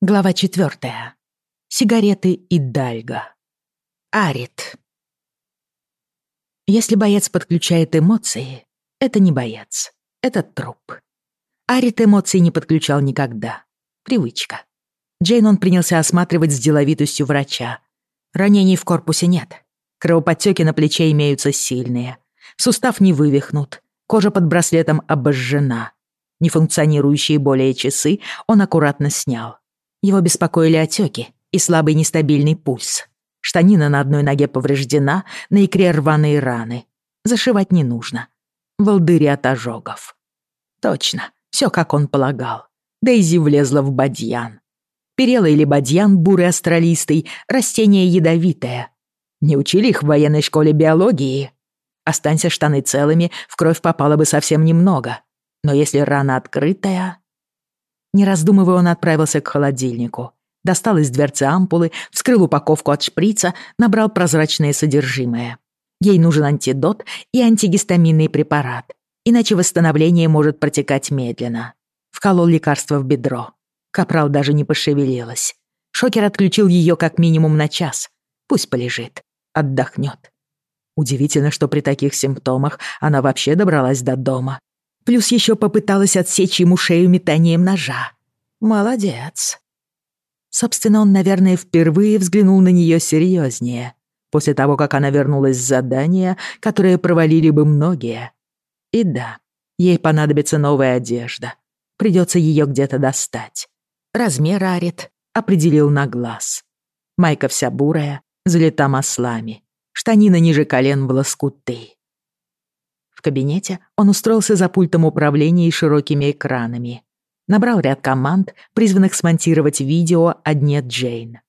Глава четвертая. Сигареты и дальга. Арит. Если боец подключает эмоции, это не боец, это труп. Арит эмоций не подключал никогда. Привычка. Джейн он принялся осматривать с деловитостью врача. Ранений в корпусе нет. Кровоподтёки на плече имеются сильные. Сустав не вывихнут. Кожа под браслетом обожжена. Нефункционирующие более часы он аккуратно снял. Его беспокоили отеки и слабый нестабильный пульс. Штанина на одной ноге повреждена, на икре рваные раны. Зашивать не нужно. Волдыри от ожогов. Точно, все как он полагал. Дейзи влезла в бадьян. Перела или бадьян, бурый астралистый, растение ядовитое. Не учили их в военной школе биологии. Останься штаны целыми, в кровь попало бы совсем немного. Но если рана открытая... Не раздумывая, он отправился к холодильнику. Достал из дверцы ампулы, вскрыл упаковку от шприца, набрал прозрачное содержимое. Ей нужен антидот и антигистаминный препарат, иначе восстановление может протекать медленно. Вколол лекарство в бедро. Капрал даже не пошевелилась. Шокер отключил ее как минимум на час. Пусть полежит, отдохнет. Удивительно, что при таких симптомах она вообще добралась до дома. Плюс еще попыталась отсечь ему шею метанием ножа. Молодец. Собственно, он, наверное, впервые взглянул на нее серьезнее, после того, как она вернулась с задания, которое провалили бы многие. И да, ей понадобится новая одежда. Придется ее где-то достать. Размер Арит определил на глаз. Майка вся бурая, залита маслами. Штанина ниже колен в лоскуты. В кабинете он устроился за пультом управления и широкими экранами. Набрал ряд команд, призванных смонтировать видео о дне Джейн.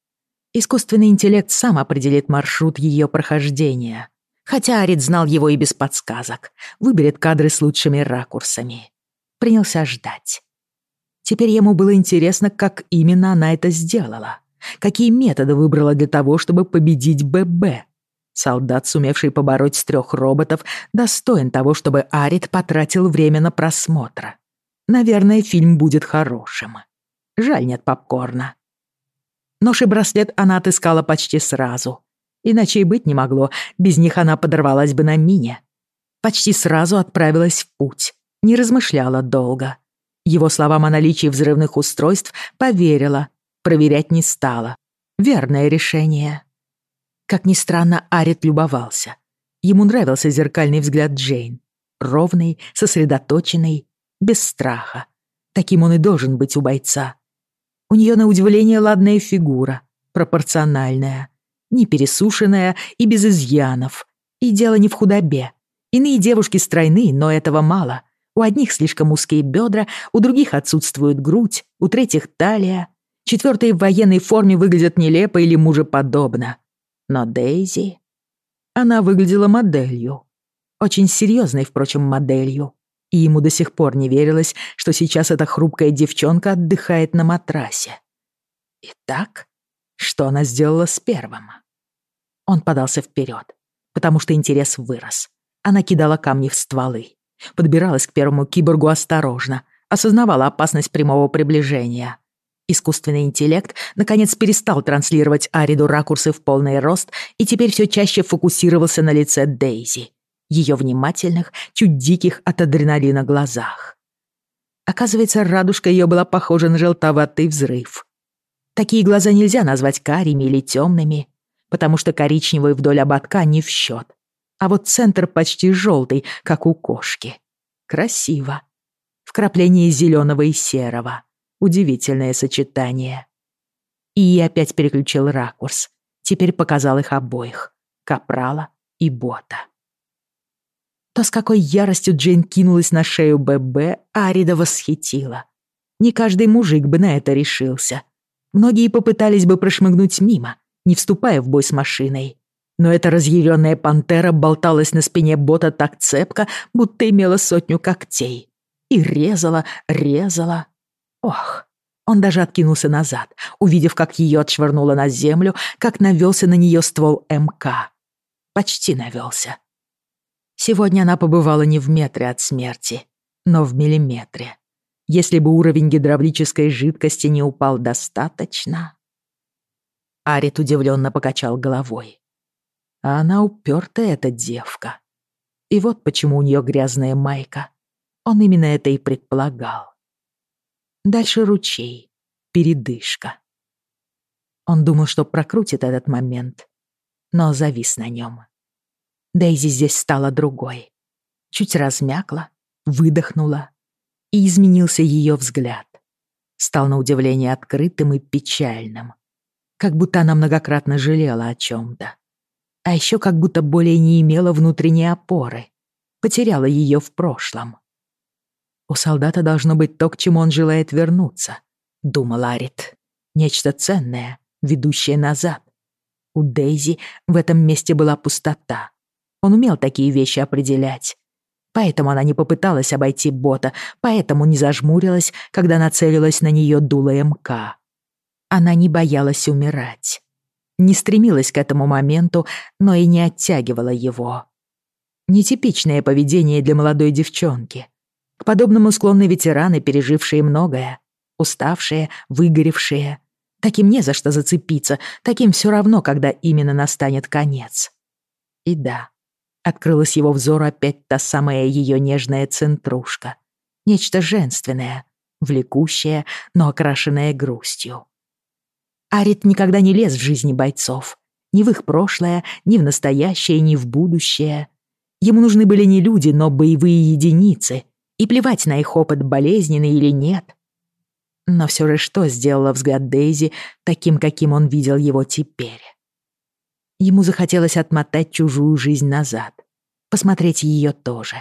Искусственный интеллект сам определит маршрут ее прохождения. Хотя Арит знал его и без подсказок. Выберет кадры с лучшими ракурсами. Принялся ждать. Теперь ему было интересно, как именно она это сделала. Какие методы выбрала для того, чтобы победить ББ. Солдат, сумевший побороть трех роботов, достоин того, чтобы Арит потратил время на просмотр. Наверное, фильм будет хорошим. Жаль, нет попкорна. Нож и браслет она отыскала почти сразу. Иначе и быть не могло, без них она подорвалась бы на мине. Почти сразу отправилась в путь, не размышляла долго. Его словам о наличии взрывных устройств поверила, проверять не стала. Верное решение. Как ни странно, Арит любовался. Ему нравился зеркальный взгляд Джейн. Ровный, сосредоточенный, без страха. Таким он и должен быть у бойца. У нее на удивление ладная фигура, пропорциональная, не пересушенная и без изъянов. И дело не в худобе. Иные девушки стройны, но этого мало. У одних слишком узкие бедра, у других отсутствует грудь, у третьих талия. Четвертые в военной форме выглядят нелепо или мужеподобно. Но Дейзи... Она выглядела моделью. Очень серьезной, впрочем, моделью. И ему до сих пор не верилось, что сейчас эта хрупкая девчонка отдыхает на матрасе. Итак, что она сделала с первым? Он подался вперед, потому что интерес вырос. Она кидала камни в стволы. Подбиралась к первому киборгу осторожно, осознавала опасность прямого приближения. Искусственный интеллект наконец перестал транслировать Ариду ракурсы в полный рост и теперь все чаще фокусировался на лице Дейзи, ее внимательных, чуть диких от адреналина глазах. Оказывается, радужка ее была похожа на желтоватый взрыв. Такие глаза нельзя назвать карими или темными, потому что коричневый вдоль ободка не в счет, а вот центр почти желтый, как у кошки. Красиво. Вкрапление зеленого и серого. Удивительное сочетание. И опять переключил ракурс. Теперь показал их обоих. Капрала и Бота. То, с какой яростью Джейн кинулась на шею ББ, Арида восхитила. Не каждый мужик бы на это решился. Многие попытались бы прошмыгнуть мимо, не вступая в бой с машиной. Но эта разъяренная пантера болталась на спине бота так цепко, будто имела сотню когтей. И резала, резала, Ох, он даже откинулся назад, увидев, как ее отшвырнуло на землю, как навелся на нее ствол МК. Почти навелся. Сегодня она побывала не в метре от смерти, но в миллиметре. если бы уровень гидравлической жидкости не упал достаточно. Арит удивленно покачал головой. А она упертая, эта девка. И вот почему у нее грязная майка. Он именно это и предполагал. Дальше ручей, передышка. Он думал, что прокрутит этот момент, но завис на нем. Дейзи здесь стала другой. Чуть размякла, выдохнула, и изменился ее взгляд. Стал на удивление открытым и печальным. Как будто она многократно жалела о чем-то. А еще как будто более не имела внутренней опоры. Потеряла ее в прошлом. У солдата должно быть то, к чему он желает вернуться, думал Арит. Нечто ценное, ведущее назад. У Дейзи в этом месте была пустота. Он умел такие вещи определять. Поэтому она не попыталась обойти бота, поэтому не зажмурилась, когда нацелилась на нее дуло МК. Она не боялась умирать. Не стремилась к этому моменту, но и не оттягивала его. Нетипичное поведение для молодой девчонки. К подобному склонны ветераны, пережившие многое. Уставшие, выгоревшие. Таким не за что зацепиться, таким все равно, когда именно настанет конец. И да, открылась его взору опять та самая ее нежная центрушка. Нечто женственное, влекущее, но окрашенное грустью. Арит никогда не лез в жизни бойцов. Ни в их прошлое, ни в настоящее, ни в будущее. Ему нужны были не люди, но боевые единицы. И плевать на их опыт, болезненный или нет. Но все же что сделала взгляд Дейзи таким, каким он видел его теперь? Ему захотелось отмотать чужую жизнь назад. Посмотреть ее тоже.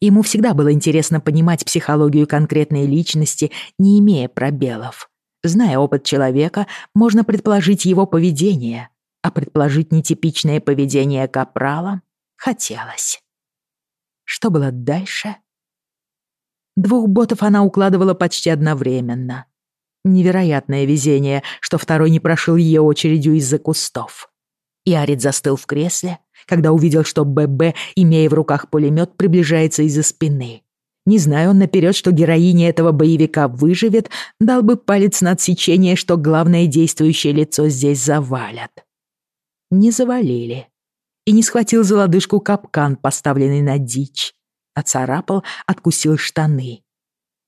Ему всегда было интересно понимать психологию конкретной личности, не имея пробелов. Зная опыт человека, можно предположить его поведение, а предположить нетипичное поведение Капрала хотелось. Что было дальше? Двух ботов она укладывала почти одновременно. Невероятное везение, что второй не прошил ее очередью из-за кустов. И Арит застыл в кресле, когда увидел, что ББ, имея в руках пулемет, приближается из-за спины. Не зная он наперед, что героиня этого боевика выживет, дал бы палец на отсечение, что главное действующее лицо здесь завалят. Не завалили. И не схватил за лодыжку капкан, поставленный на дичь. Оцарапал, откусил штаны.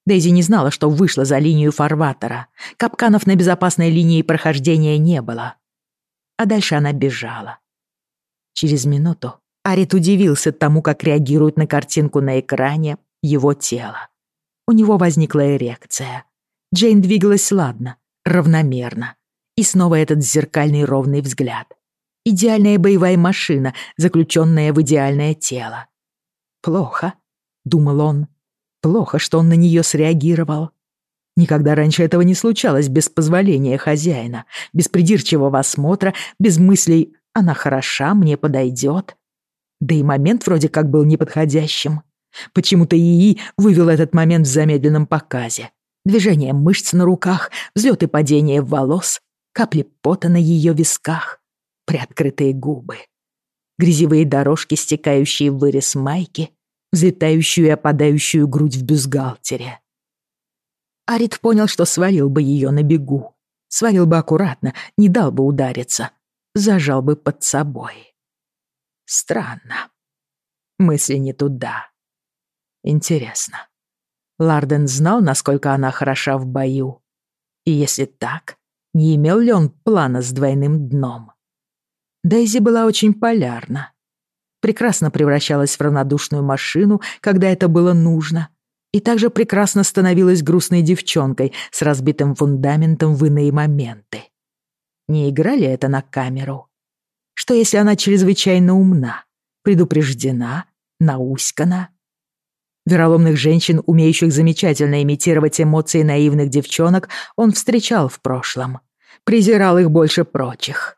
Дейзи не знала, что вышла за линию фарватера. Капканов на безопасной линии прохождения не было. А дальше она бежала. Через минуту Арит удивился тому, как реагирует на картинку на экране его тело. У него возникла эрекция. Джейн двигалась ладно, равномерно. И снова этот зеркальный ровный взгляд. Идеальная боевая машина, заключенная в идеальное тело. «Плохо», — думал он. «Плохо, что он на нее среагировал». Никогда раньше этого не случалось без позволения хозяина, без придирчивого осмотра, без мыслей «она хороша, мне подойдет». Да и момент вроде как был неподходящим. Почему-то ИИ вывел этот момент в замедленном показе. Движение мышц на руках, взлет и падение волос, капли пота на ее висках, приоткрытые губы. Грязевые дорожки, стекающие в вырез майки, взлетающую и опадающую грудь в бюстгальтере. Арит понял, что свалил бы ее на бегу. Свалил бы аккуратно, не дал бы удариться. Зажал бы под собой. Странно. Мысли не туда. Интересно. Ларден знал, насколько она хороша в бою? И если так, не имел ли он плана с двойным дном? Дейзи была очень полярна. Прекрасно превращалась в равнодушную машину, когда это было нужно, и также прекрасно становилась грустной девчонкой с разбитым фундаментом в иные моменты. Не играли это на камеру? Что если она чрезвычайно умна, предупреждена, науськана? Вероломных женщин, умеющих замечательно имитировать эмоции наивных девчонок, он встречал в прошлом. Презирал их больше прочих.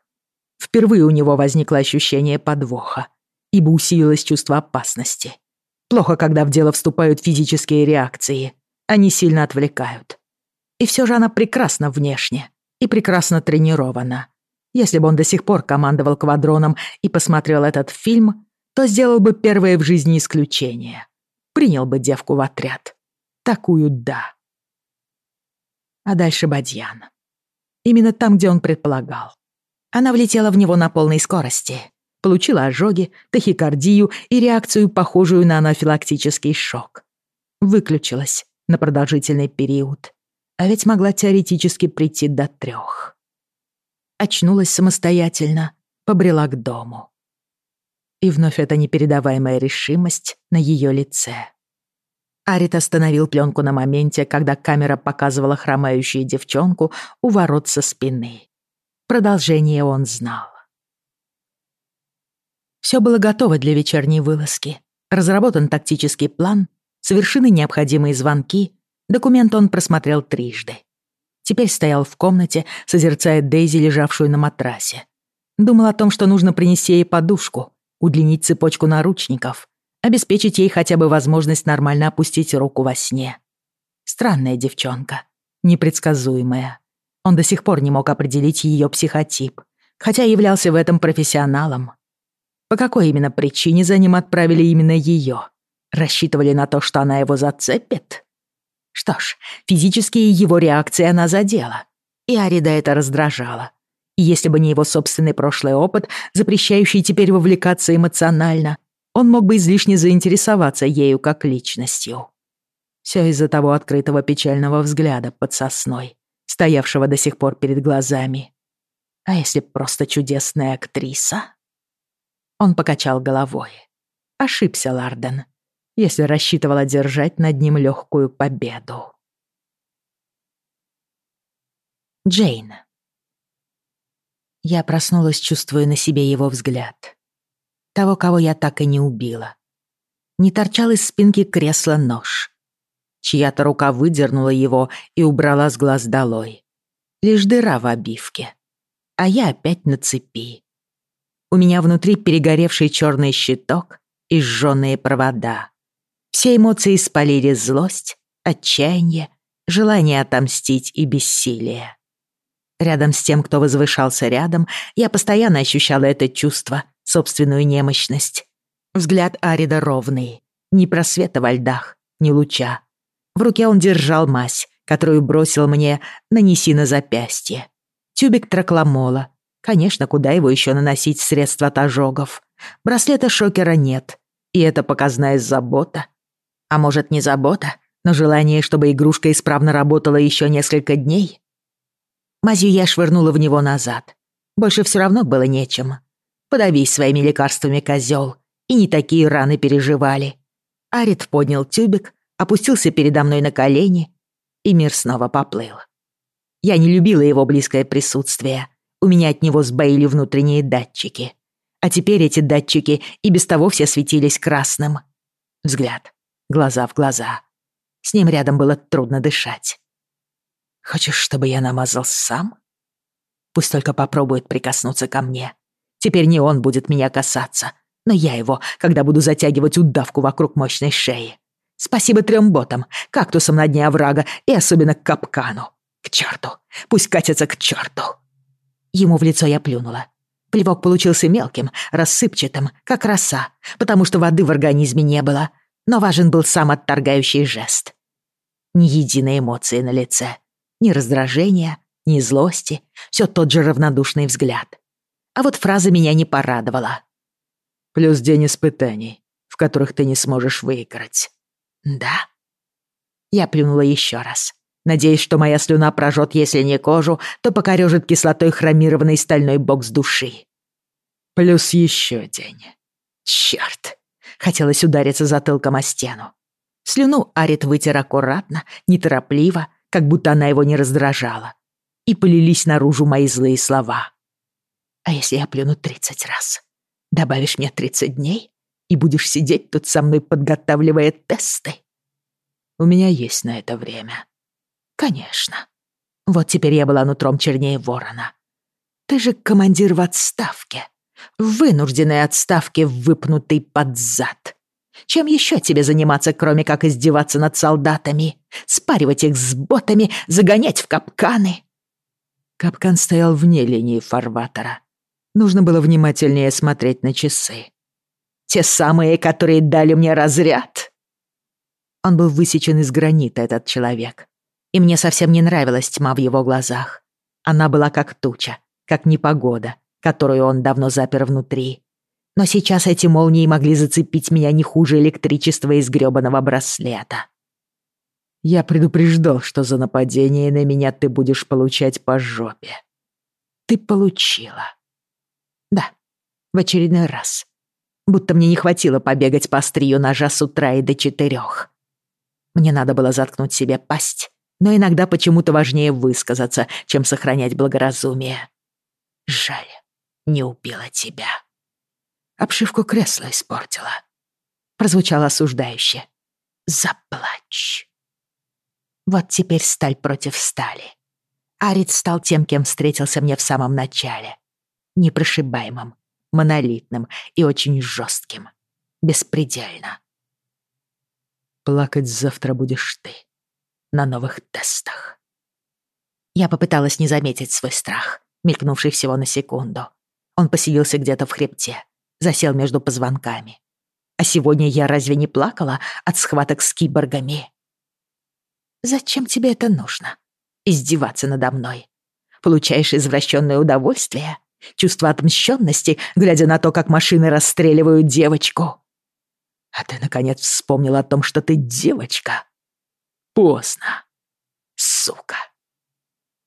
Впервые у него возникло ощущение подвоха, ибо усилилось чувство опасности. Плохо, когда в дело вступают физические реакции. Они сильно отвлекают. И все же она прекрасна внешне и прекрасно тренирована. Если бы он до сих пор командовал квадроном и посмотрел этот фильм, то сделал бы первое в жизни исключение принял бы девку в отряд. Такую да. А дальше Бадьян. Именно там, где он предполагал. Она влетела в него на полной скорости, получила ожоги, тахикардию и реакцию, похожую на анафилактический шок. Выключилась на продолжительный период, а ведь могла теоретически прийти до трех. Очнулась самостоятельно, побрела к дому. И вновь эта непередаваемая решимость на ее лице. Арит остановил пленку на моменте, когда камера показывала хромающую девчонку у ворот со спины. Продолжение он знал. Все было готово для вечерней вылазки. Разработан тактический план, совершены необходимые звонки, документ он просмотрел трижды. Теперь стоял в комнате, созерцая Дейзи, лежавшую на матрасе. Думал о том, что нужно принести ей подушку, удлинить цепочку наручников, обеспечить ей хотя бы возможность нормально опустить руку во сне. Странная девчонка, непредсказуемая. Он до сих пор не мог определить ее психотип, хотя являлся в этом профессионалом. По какой именно причине за ним отправили именно ее? Рассчитывали на то, что она его зацепит? Что ж, физические его реакции она задела. И Арида это раздражало. И если бы не его собственный прошлый опыт, запрещающий теперь вовлекаться эмоционально, он мог бы излишне заинтересоваться ею как личностью. Все из-за того открытого печального взгляда под сосной, стоявшего до сих пор перед глазами. А если просто чудесная актриса? Он покачал головой. Ошибся Ларден, если рассчитывал одержать над ним легкую победу. Джейн. Я проснулась, чувствуя на себе его взгляд того, кого я так и не убила. Не торчал из спинки кресла нож. Чья-то рука выдернула его и убрала с глаз долой. Лишь дыра в обивке. А я опять на цепи. У меня внутри перегоревший черный щиток и сжёные провода. Все эмоции спалили злость, отчаяние, желание отомстить и бессилие. Рядом с тем, кто возвышался рядом, я постоянно ощущала это чувство, собственную немощность. Взгляд Арида ровный. Ни просвета во льдах, ни луча. В руке он держал мазь, которую бросил мне «нанеси на запястье». Тюбик тракламола. Конечно, куда его еще наносить средства от ожогов? Браслета шокера нет. И это показная забота. А может, не забота, но желание, чтобы игрушка исправно работала еще несколько дней? Мазью я швырнула в него назад. Больше все равно было нечем. Подавись своими лекарствами, козел. И не такие раны переживали. Арит поднял тюбик, опустился передо мной на колени, и мир снова поплыл. Я не любила его близкое присутствие. У меня от него сбоили внутренние датчики. А теперь эти датчики и без того все светились красным. Взгляд, глаза в глаза. С ним рядом было трудно дышать. «Хочешь, чтобы я намазал сам?» Пусть только попробует прикоснуться ко мне. Теперь не он будет меня касаться, но я его, когда буду затягивать удавку вокруг мощной шеи. Спасибо трем ботам, кактусам на дне оврага и особенно к капкану. К черту, пусть катятся к черту. Ему в лицо я плюнула. Плевок получился мелким, рассыпчатым, как роса, потому что воды в организме не было, но важен был сам отторгающий жест. Ни единой эмоции на лице, ни раздражения, ни злости, все тот же равнодушный взгляд. А вот фраза меня не порадовала. «Плюс день испытаний, в которых ты не сможешь выиграть». «Да?» Я плюнула еще раз. Надеюсь, что моя слюна прожжет, если не кожу, то покорежит кислотой хромированный стальной бокс души. Плюс еще день. Черт! Хотелось удариться затылком о стену. Слюну Арит вытер аккуратно, неторопливо, как будто она его не раздражала. И полились наружу мои злые слова. А если я плюну тридцать раз? Добавишь мне тридцать дней и будешь сидеть тут со мной, подготавливая тесты? У меня есть на это время. Конечно. Вот теперь я была нутром чернее ворона. Ты же командир в отставке. В вынужденной отставке, выпнутый под зад. Чем еще тебе заниматься, кроме как издеваться над солдатами? Спаривать их с ботами, загонять в капканы? Капкан стоял вне линии фарватера. Нужно было внимательнее смотреть на часы. Те самые, которые дали мне разряд. Он был высечен из гранита, этот человек. И мне совсем не нравилась тьма в его глазах. Она была как туча, как непогода, которую он давно запер внутри. Но сейчас эти молнии могли зацепить меня не хуже электричества из грёбаного браслета. Я предупреждал, что за нападение на меня ты будешь получать по жопе. Ты получила. Да, в очередной раз. Будто мне не хватило побегать по острию ножа с утра и до четырех. Мне надо было заткнуть себе пасть, но иногда почему-то важнее высказаться, чем сохранять благоразумие. Жаль, не убила тебя. Обшивку кресла испортила. Прозвучало осуждающе. Заплачь. Вот теперь сталь против стали. Арит стал тем, кем встретился мне в самом начале. Непрошибаемым, монолитным и очень жестким. Беспредельно. Плакать завтра будешь ты. На новых тестах. Я попыталась не заметить свой страх, мелькнувший всего на секунду. Он поселился где-то в хребте, засел между позвонками. А сегодня я разве не плакала от схваток с киборгами? Зачем тебе это нужно? Издеваться надо мной? Получаешь извращенное удовольствие? Чувство отмщенности, глядя на то, как машины расстреливают девочку? А ты, наконец, вспомнил о том, что ты девочка? Поздно. Сука.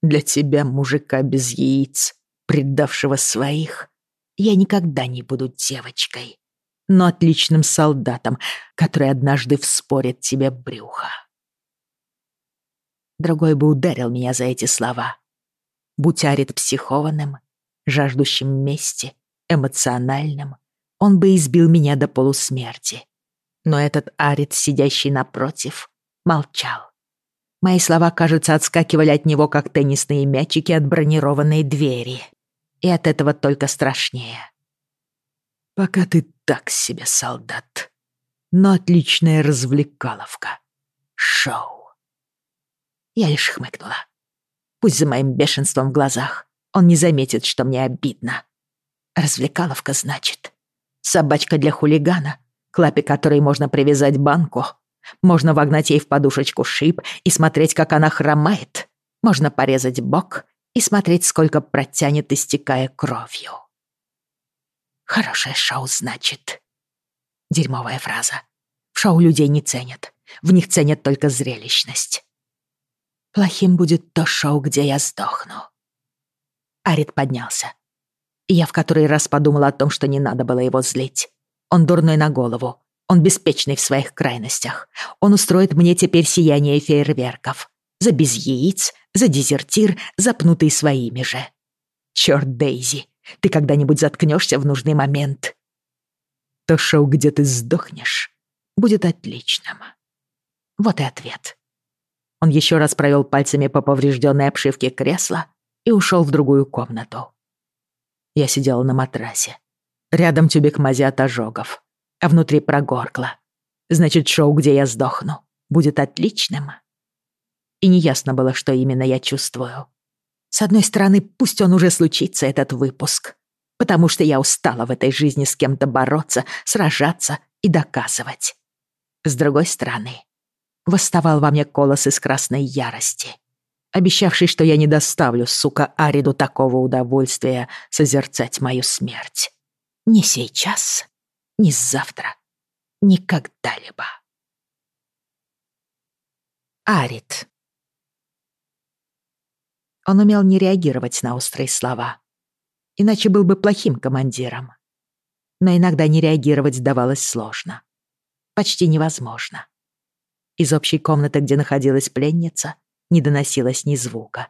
Для тебя, мужика без яиц, предавшего своих, я никогда не буду девочкой, но отличным солдатом, который однажды вспорит тебе брюхо. Другой бы ударил меня за эти слова. Будь Арит психованным, жаждущим мести, эмоциональным, он бы избил меня до полусмерти. Но этот Арит, сидящий напротив, молчал. Мои слова, кажется, отскакивали от него, как теннисные мячики от бронированной двери и от этого только страшнее. Пока ты так себе солдат, но отличная развлекаловка. Шоу. Я лишь хмыкнула. Пусть за моим бешенством в глазах он не заметит, что мне обидно. Развлекаловка, значит. Собачка для хулигана, к лапе которой можно привязать банку. Можно вогнать ей в подушечку шип и смотреть, как она хромает. Можно порезать бок и смотреть, сколько протянет, истекая кровью. Хорошее шоу, значит. Дерьмовая фраза. В шоу людей не ценят. В них ценят только зрелищность. Плохим будет то шоу, где я сдохну. Арит поднялся. Я в который раз подумала о том, что не надо было его злить. Он дурной на голову. Он беспечный в своих крайностях. Он устроит мне теперь сияние фейерверков. За без яиц, за дезертир, запнутый своими же. Чёрт, Дейзи, ты когда-нибудь заткнешься в нужный момент? То шоу, где ты сдохнешь, будет отличным. Вот и ответ. Он еще раз провел пальцами по поврежденной обшивке кресла и ушел в другую комнату. Я сидела на матрасе. Рядом тюбик мази от ожогов, а внутри прогоркло. Значит, шоу, где я сдохну, будет отличным и неясно было, что именно я чувствую. С одной стороны, пусть он уже случится, этот выпуск, потому что я устала в этой жизни с кем-то бороться, сражаться и доказывать. С другой стороны, восставал во мне колос из красной ярости, обещавший, что я не доставлю, сука, Ариду такого удовольствия созерцать мою смерть. Ни сейчас, ни завтра, ни когда-либо. Арид. Он умел не реагировать на острые слова. Иначе был бы плохим командиром. Но иногда не реагировать давалось сложно. Почти невозможно. Из общей комнаты, где находилась пленница, не доносилось ни звука.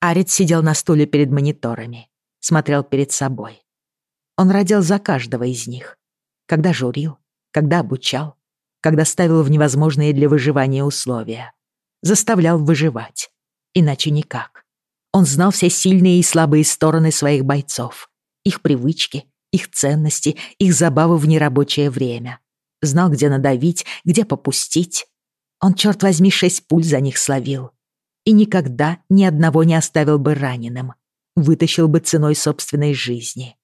Арит сидел на стуле перед мониторами, смотрел перед собой. Он родил за каждого из них. Когда журил, когда обучал, когда ставил в невозможные для выживания условия. Заставлял выживать. Иначе никак. Он знал все сильные и слабые стороны своих бойцов, их привычки, их ценности, их забавы в нерабочее время. Знал, где надавить, где попустить. Он, черт возьми, шесть пуль за них словил. И никогда ни одного не оставил бы раненым. Вытащил бы ценой собственной жизни.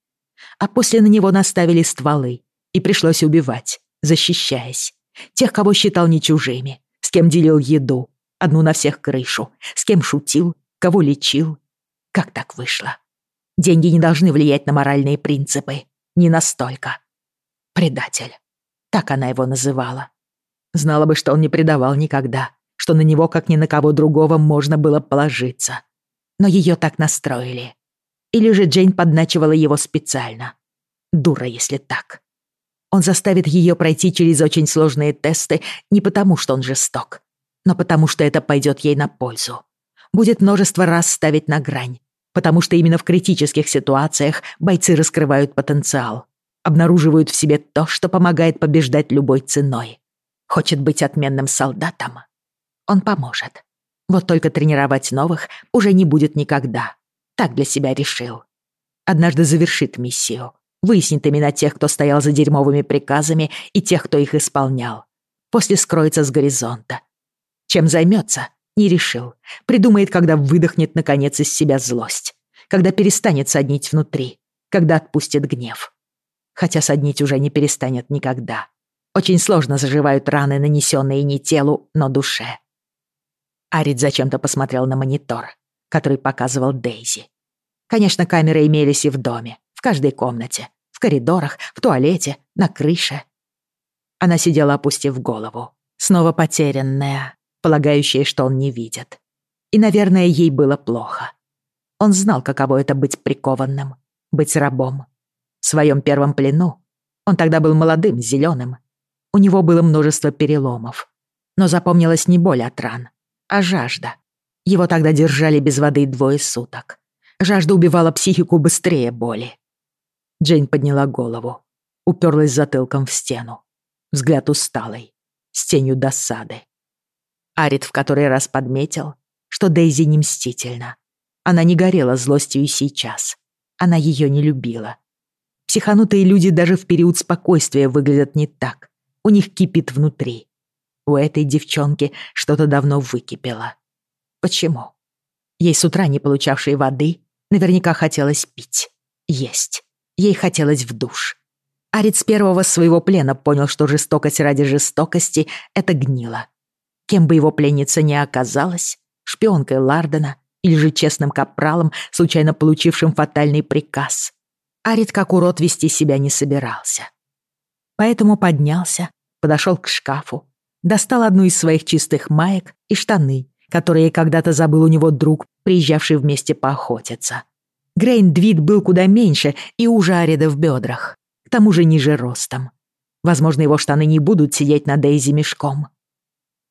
А после на него наставили стволы, и пришлось убивать, защищаясь. Тех, кого считал не чужими, с кем делил еду, Одну на всех крышу. С кем шутил, кого лечил. Как так вышло? Деньги не должны влиять на моральные принципы. Не настолько. Предатель. Так она его называла. Знала бы, что он не предавал никогда, что на него, как ни на кого другого, можно было положиться. Но ее так настроили. Или же Джейн подначивала его специально. Дура, если так. Он заставит ее пройти через очень сложные тесты не потому, что он жесток, но потому что это пойдет ей на пользу. Будет множество раз ставить на грань, потому что именно в критических ситуациях бойцы раскрывают потенциал, обнаруживают в себе то, что помогает побеждать любой ценой. Хочет быть отменным солдатом? Он поможет. Вот только тренировать новых уже не будет никогда. Так для себя решил. Однажды завершит миссию, выяснит имена тех, кто стоял за дерьмовыми приказами и тех, кто их исполнял. После скроется с горизонта. Чем займется, не решил. Придумает, когда выдохнет, наконец, из себя злость. Когда перестанет соднить внутри. Когда отпустит гнев. Хотя соднить уже не перестанет никогда. Очень сложно заживают раны, нанесенные не телу, но душе. Арид зачем-то посмотрел на монитор, который показывал Дейзи. Конечно, камеры имелись и в доме, в каждой комнате, в коридорах, в туалете, на крыше. Она сидела, опустив голову, снова потерянная, полагающая, что он не видит. И, наверное, ей было плохо. Он знал, каково это быть прикованным, быть рабом. В своем первом плену он тогда был молодым, зеленым. У него было множество переломов. Но запомнилась не боль от ран, а жажда. Его тогда держали без воды двое суток. Жажда убивала психику быстрее боли. Джейн подняла голову, уперлась затылком в стену. Взгляд усталый, с тенью досады. Арит в который раз подметил, что Дейзи не мстительна. Она не горела злостью и сейчас. Она ее не любила. Психанутые люди даже в период спокойствия выглядят не так. У них кипит внутри. У этой девчонки что-то давно выкипело. Почему? Ей с утра, не получавшей воды, наверняка хотелось пить, есть. Ей хотелось в душ. Арит с первого своего плена понял, что жестокость ради жестокости — это гнило. Кем бы его пленница ни оказалась, шпионкой Лардена или же честным капралом, случайно получившим фатальный приказ, Арит как урод вести себя не собирался. Поэтому поднялся, подошел к шкафу, достал одну из своих чистых маек и штаны, которые когда-то забыл у него друг, приезжавший вместе поохотиться. Грейн Двид был куда меньше и уже Арида в бедрах. К тому же ниже ростом. Возможно, его штаны не будут сидеть на Дейзи мешком.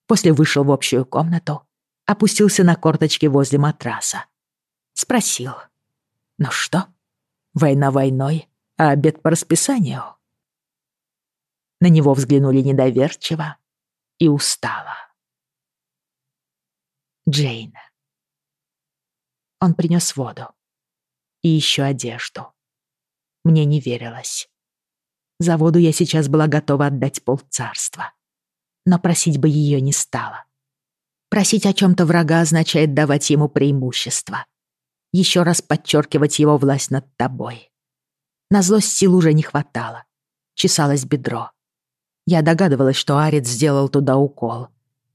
После вышел в общую комнату, опустился на корточки возле матраса. Спросил. «Ну что? Война войной, а обед по расписанию?» На него взглянули недоверчиво и устало. Джейн. Он принес воду и еще одежду. Мне не верилось. За воду я сейчас была готова отдать полцарства. Но просить бы ее не стала. Просить о чем-то врага означает давать ему преимущество. Еще раз подчеркивать его власть над тобой. На злость сил уже не хватало. Чесалось бедро. Я догадывалась, что Арит сделал туда укол.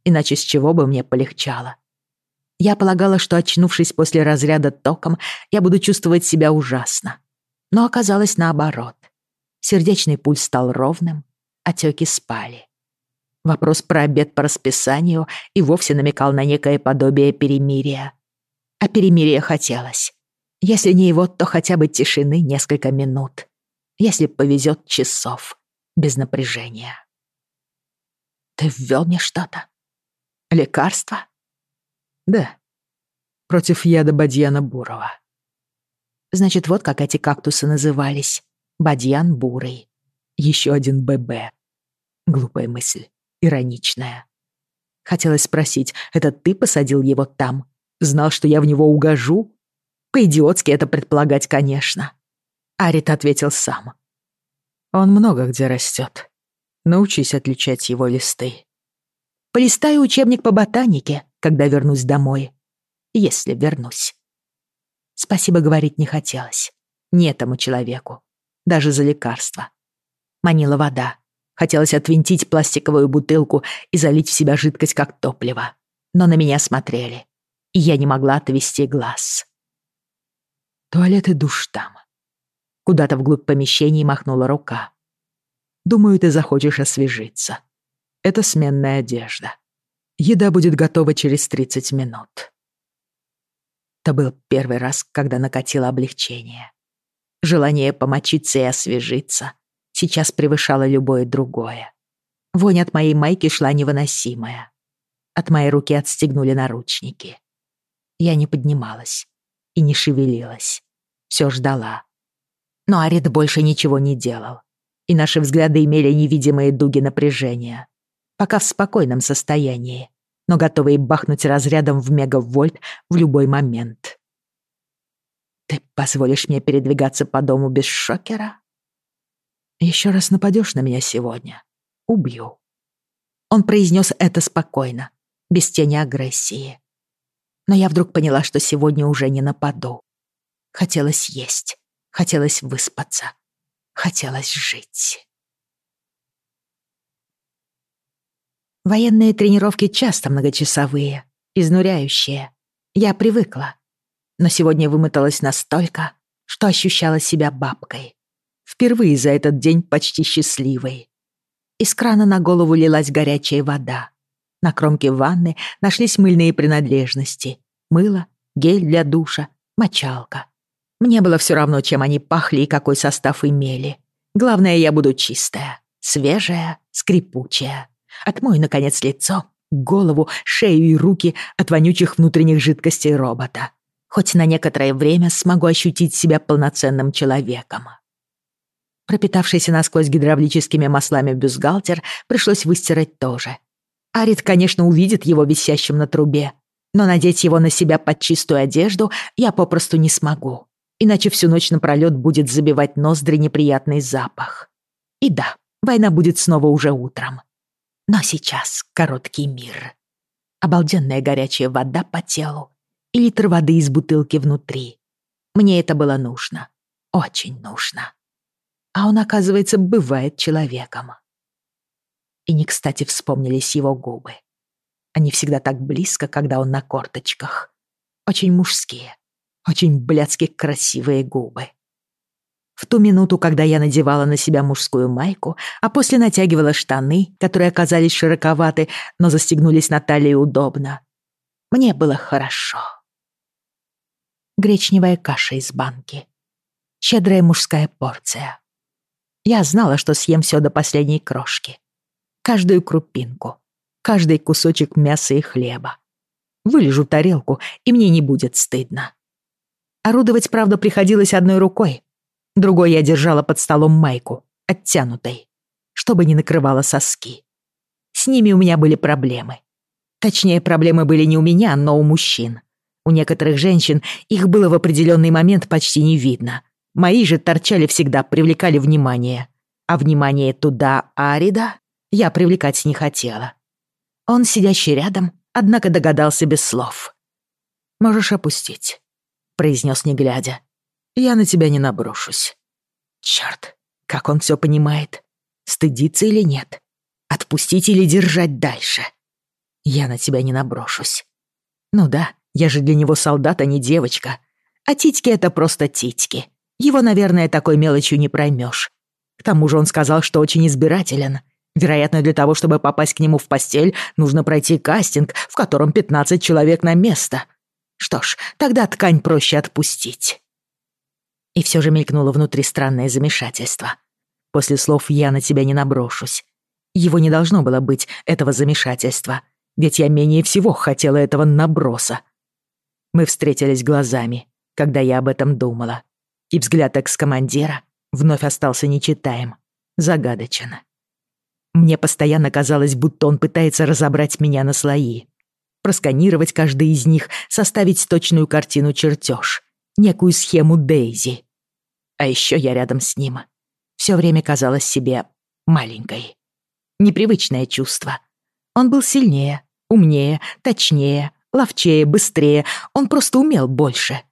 Иначе с чего бы мне полегчало? Я полагала, что, очнувшись после разряда током, я буду чувствовать себя ужасно. Но оказалось наоборот. Сердечный пульс стал ровным, отеки спали. Вопрос про обед по расписанию и вовсе намекал на некое подобие перемирия. А перемирие хотелось. Если не его, то хотя бы тишины несколько минут. Если повезет часов, без напряжения. «Ты ввел мне что-то? Лекарство?» Да. Против яда Бадьяна Бурова. Значит, вот как эти кактусы назывались. Бадьян Бурый. Еще один ББ. Глупая мысль. Ироничная. Хотелось спросить, это ты посадил его там? Знал, что я в него угожу? По-идиотски это предполагать, конечно. Арит ответил сам. Он много где растет. Научись отличать его листы. Полистаю учебник по ботанике, когда вернусь домой. Если вернусь. Спасибо говорить не хотелось. Не этому человеку. Даже за лекарство. Манила вода. Хотелось отвинтить пластиковую бутылку и залить в себя жидкость как топливо. но на меня смотрели, и я не могла отвести глаз. Туалет и душ там. Куда-то вглубь помещения махнула рука. Думаю, ты захочешь освежиться. Это сменная одежда. Еда будет готова через 30 минут. Это был первый раз, когда накатило облегчение. Желание помочиться и освежиться сейчас превышало любое другое. Вонь от моей майки шла невыносимая. От моей руки отстегнули наручники. Я не поднималась и не шевелилась. Все ждала. Но Арит больше ничего не делал. И наши взгляды имели невидимые дуги напряжения. Пока в спокойном состоянии, но готовые бахнуть разрядом в мегавольт в любой момент. «Ты позволишь мне передвигаться по дому без шокера?» «Еще раз нападешь на меня сегодня. Убью». Он произнес это спокойно, без тени агрессии. Но я вдруг поняла, что сегодня уже не нападу. Хотелось есть, хотелось выспаться, хотелось жить. Военные тренировки часто многочасовые, изнуряющие. Я привыкла. Но сегодня вымоталась настолько, что ощущала себя бабкой. Впервые за этот день почти счастливой. Из крана на голову лилась горячая вода. На кромке ванны нашлись мыльные принадлежности. Мыло, гель для душа, мочалка. Мне было все равно, чем они пахли и какой состав имели. Главное, я буду чистая, свежая, скрипучая. Отмою, наконец, лицо, голову, шею и руки от вонючих внутренних жидкостей робота. Хоть на некоторое время смогу ощутить себя полноценным человеком. Пропитавшийся насквозь гидравлическими маслами бюстгальтер пришлось выстирать тоже. Арит, конечно, увидит его висящим на трубе, но надеть его на себя под чистую одежду я попросту не смогу, иначе всю ночь напролёт будет забивать ноздри неприятный запах. И да, война будет снова уже утром. Но сейчас короткий мир. Обалденная горячая вода по телу и литр воды из бутылки внутри. Мне это было нужно. Очень нужно. А он, оказывается, бывает человеком. И не кстати вспомнились его губы. Они всегда так близко, когда он на корточках. Очень мужские, очень блядски красивые губы. В ту минуту, когда я надевала на себя мужскую майку, а после натягивала штаны, которые оказались широковаты, но застегнулись на талии удобно, мне было хорошо. Гречневая каша из банки. Щедрая мужская порция. Я знала, что съем все до последней крошки. Каждую крупинку, каждый кусочек мяса и хлеба. Вылежу тарелку, и мне не будет стыдно. Орудовать, правда, приходилось одной рукой, Другой я держала под столом майку, оттянутой, чтобы не накрывала соски. С ними у меня были проблемы. Точнее, проблемы были не у меня, но у мужчин. У некоторых женщин их было в определенный момент почти не видно. Мои же торчали всегда, привлекали внимание. А внимание туда Арида я привлекать не хотела. Он, сидящий рядом, однако догадался без слов. «Можешь опустить», — произнес не глядя. Я на тебя не наброшусь. Чёрт, как он всё понимает. Стыдиться или нет? Отпустить или держать дальше? Я на тебя не наброшусь. Ну да, я же для него солдат, а не девочка. А титьки — это просто титьки. Его, наверное, такой мелочью не проймёшь. К тому же он сказал, что очень избирателен. Вероятно, для того, чтобы попасть к нему в постель, нужно пройти кастинг, в котором 15 человек на место. Что ж, тогда ткань проще отпустить. И все же мелькнуло внутри странное замешательство. После слов «я на тебя не наброшусь». Его не должно было быть, этого замешательства. Ведь я менее всего хотела этого наброса. Мы встретились глазами, когда я об этом думала. И взгляд экс-командира вновь остался нечитаем, загадочен. Мне постоянно казалось, будто он пытается разобрать меня на слои. Просканировать каждый из них, составить точную картину-чертеж некую схему Дейзи. А еще я рядом с ним. Все время казалась себе маленькой. Непривычное чувство. Он был сильнее, умнее, точнее, ловчее, быстрее. Он просто умел больше.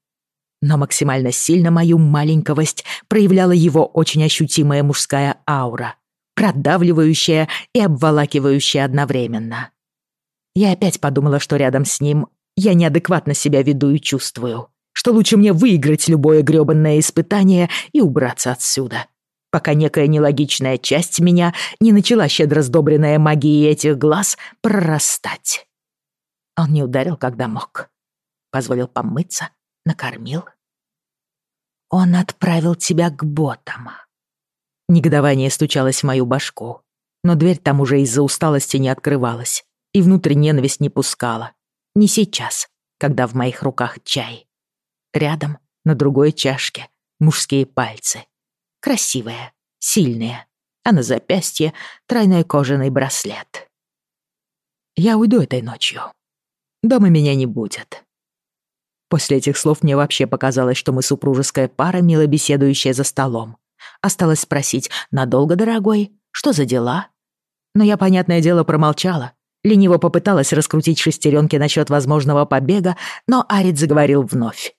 Но максимально сильно мою маленьковость проявляла его очень ощутимая мужская аура, продавливающая и обволакивающая одновременно. Я опять подумала, что рядом с ним я неадекватно себя веду и чувствую, что лучше мне выиграть любое грёбанное испытание и убраться отсюда, пока некая нелогичная часть меня не начала щедро сдобренная магией этих глаз прорастать. Он не ударил, когда мог. Позволил помыться, накормил. Он отправил тебя к ботам. Негодование стучалось в мою башку, но дверь там уже из-за усталости не открывалась и внутрь ненависть не пускала. Не сейчас, когда в моих руках чай. Рядом, на другой чашке, мужские пальцы. Красивые, сильные, а на запястье тройной кожаный браслет. Я уйду этой ночью. Дома меня не будет. После этих слов мне вообще показалось, что мы супружеская пара, мило беседующая за столом. Осталось спросить, надолго, дорогой, что за дела? Но я, понятное дело, промолчала. Лениво попыталась раскрутить шестеренки насчет возможного побега, но Арит заговорил вновь.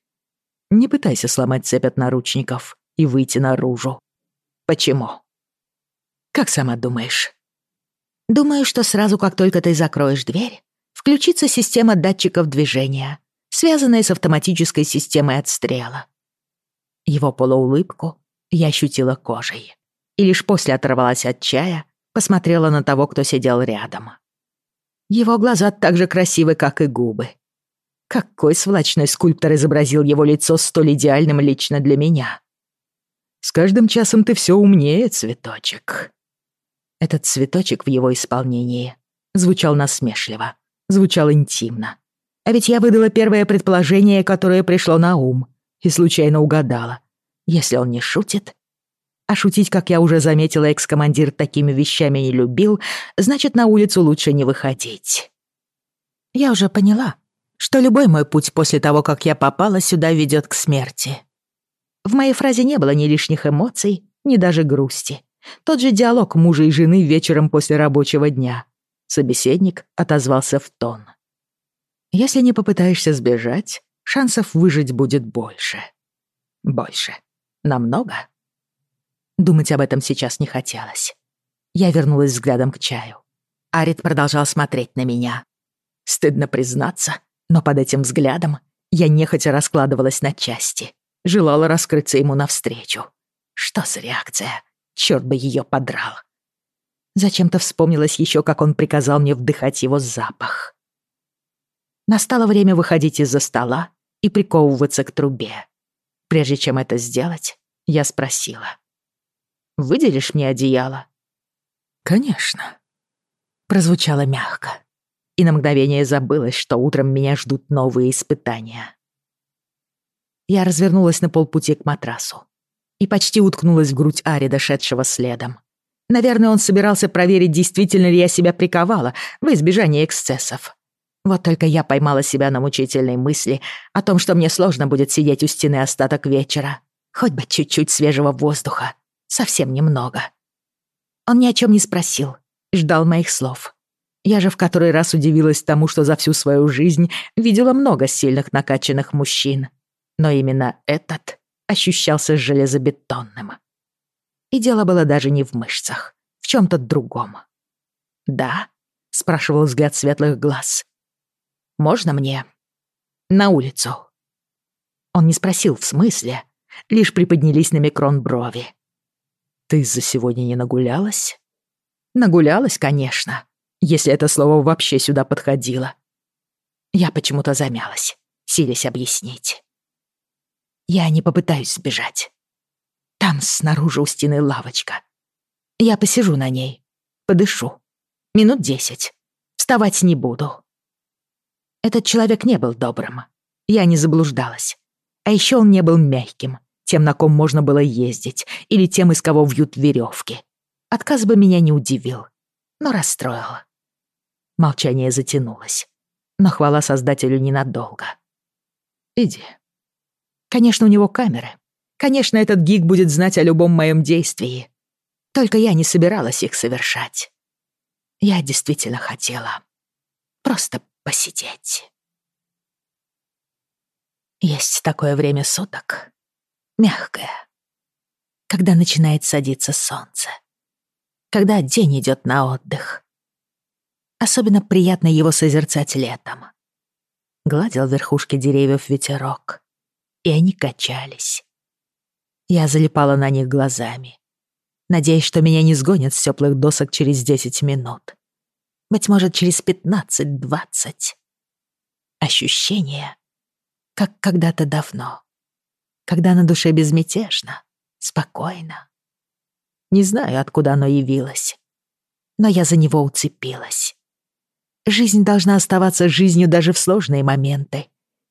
«Не пытайся сломать цепь от наручников и выйти наружу. Почему?» «Как сама думаешь?» «Думаю, что сразу, как только ты закроешь дверь, включится система датчиков движения, связанная с автоматической системой отстрела». Его полуулыбку я ощутила кожей. И лишь после оторвалась от чая, посмотрела на того, кто сидел рядом. Его глаза так же красивы, как и губы. Какой свлачной скульптор изобразил его лицо столь идеальным лично для меня. С каждым часом ты все умнее, цветочек. Этот цветочек в его исполнении звучал насмешливо, звучал интимно. А ведь я выдала первое предположение, которое пришло на ум, и случайно угадала. Если он не шутит... А шутить, как я уже заметила, экс-командир такими вещами не любил, значит, на улицу лучше не выходить. Я уже поняла, что любой мой путь после того, как я попала сюда, ведет к смерти. В моей фразе не было ни лишних эмоций, ни даже грусти. Тот же диалог мужа и жены вечером после рабочего дня. Собеседник отозвался в тон. Если не попытаешься сбежать, шансов выжить будет больше. Больше. Намного. Думать об этом сейчас не хотелось. Я вернулась взглядом к чаю. Арит продолжал смотреть на меня. Стыдно признаться, но под этим взглядом я нехотя раскладывалась на части. Желала раскрыться ему навстречу. Что за реакция? Чёрт бы её подрал. Зачем-то вспомнилось ещё, как он приказал мне вдыхать его запах. Настало время выходить из-за стола и приковываться к трубе. Прежде чем это сделать, я спросила. «Выделишь мне одеяло?» «Конечно», — прозвучало мягко. И на мгновение забылось, что утром меня ждут новые испытания. Я развернулась на полпути к матрасу и почти уткнулась в грудь Ари, дошедшего следом. Наверное, он собирался проверить, действительно ли я себя приковала, в избежание эксцессов. Вот только я поймала себя на мучительной мысли о том, что мне сложно будет сидеть у стены остаток вечера. Хоть бы чуть-чуть свежего воздуха. Совсем немного. Он ни о чем не спросил. Ждал моих слов. Я же в который раз удивилась тому, что за всю свою жизнь видела много сильных накачанных мужчин. Но именно этот ощущался железобетонным. И дело было даже не в мышцах, в чем то другом. «Да?» — спрашивал взгляд светлых глаз. Можно мне на улицу?» Он не спросил в смысле, лишь приподнялись на микрон брови. «Ты за сегодня не нагулялась?» «Нагулялась, конечно, если это слово вообще сюда подходило». Я почему-то замялась, силясь объяснить. «Я не попытаюсь сбежать. Там снаружи у стены лавочка. Я посижу на ней, подышу. Минут десять. Вставать не буду. Этот человек не был добрым. Я не заблуждалась. А еще он не был мягким, тем, на ком можно было ездить, или тем, из кого вьют веревки. Отказ бы меня не удивил, но расстроил. Молчание затянулось, но хвала Создателю ненадолго. «Иди». Конечно, у него камеры. Конечно, этот гик будет знать о любом моем действии. Только я не собиралась их совершать. Я действительно хотела просто посидеть. Есть такое время суток, мягкое, когда начинает садиться солнце, когда день идет на отдых. Особенно приятно его созерцать летом. Гладил верхушки деревьев ветерок, и они качались. Я залипала на них глазами, надеясь, что меня не сгонят с теплых досок через десять минут. Быть может, через пятнадцать-двадцать. Ощущение, как когда-то давно, когда на душе безмятежно, спокойно. Не знаю, откуда оно явилось, но я за него уцепилась. Жизнь должна оставаться жизнью даже в сложные моменты,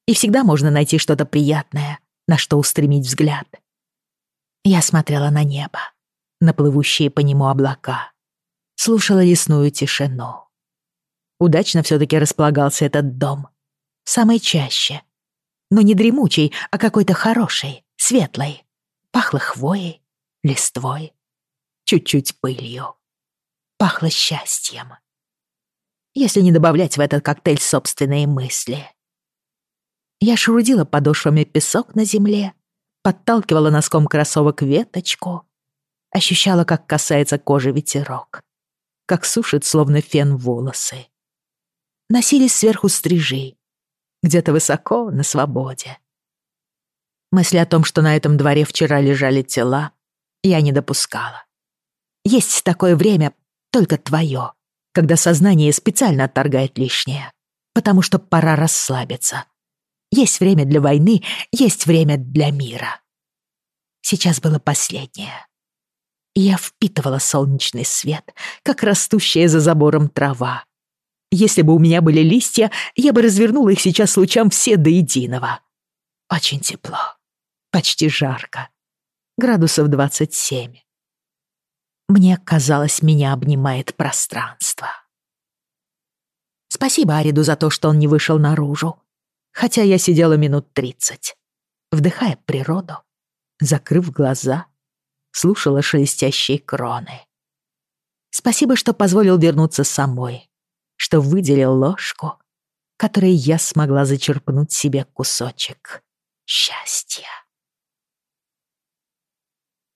и всегда можно найти что-то приятное, на что устремить взгляд. Я смотрела на небо, на плывущие по нему облака, слушала лесную тишину. Удачно все-таки располагался этот дом. Самый чаще. Но не дремучий, а какой-то хороший, светлый. Пахло хвоей, листвой, чуть-чуть пылью. Пахло счастьем если не добавлять в этот коктейль собственные мысли. Я шурудила подошвами песок на земле, подталкивала носком кроссовок веточку, ощущала, как касается кожи ветерок, как сушит, словно фен, волосы. Носились сверху стрижи, где-то высоко, на свободе. Мысли о том, что на этом дворе вчера лежали тела, я не допускала. Есть такое время только твое, когда сознание специально отторгает лишнее, потому что пора расслабиться. Есть время для войны, есть время для мира. Сейчас было последнее. Я впитывала солнечный свет, как растущая за забором трава. Если бы у меня были листья, я бы развернула их сейчас лучам все до единого. Очень тепло, почти жарко. Градусов двадцать семь. Мне казалось, меня обнимает пространство. Спасибо Ариду за то, что он не вышел наружу. Хотя я сидела минут тридцать, вдыхая природу, закрыв глаза, слушала шелестящие кроны. Спасибо, что позволил вернуться самой, что выделил ложку, которой я смогла зачерпнуть себе кусочек счастья.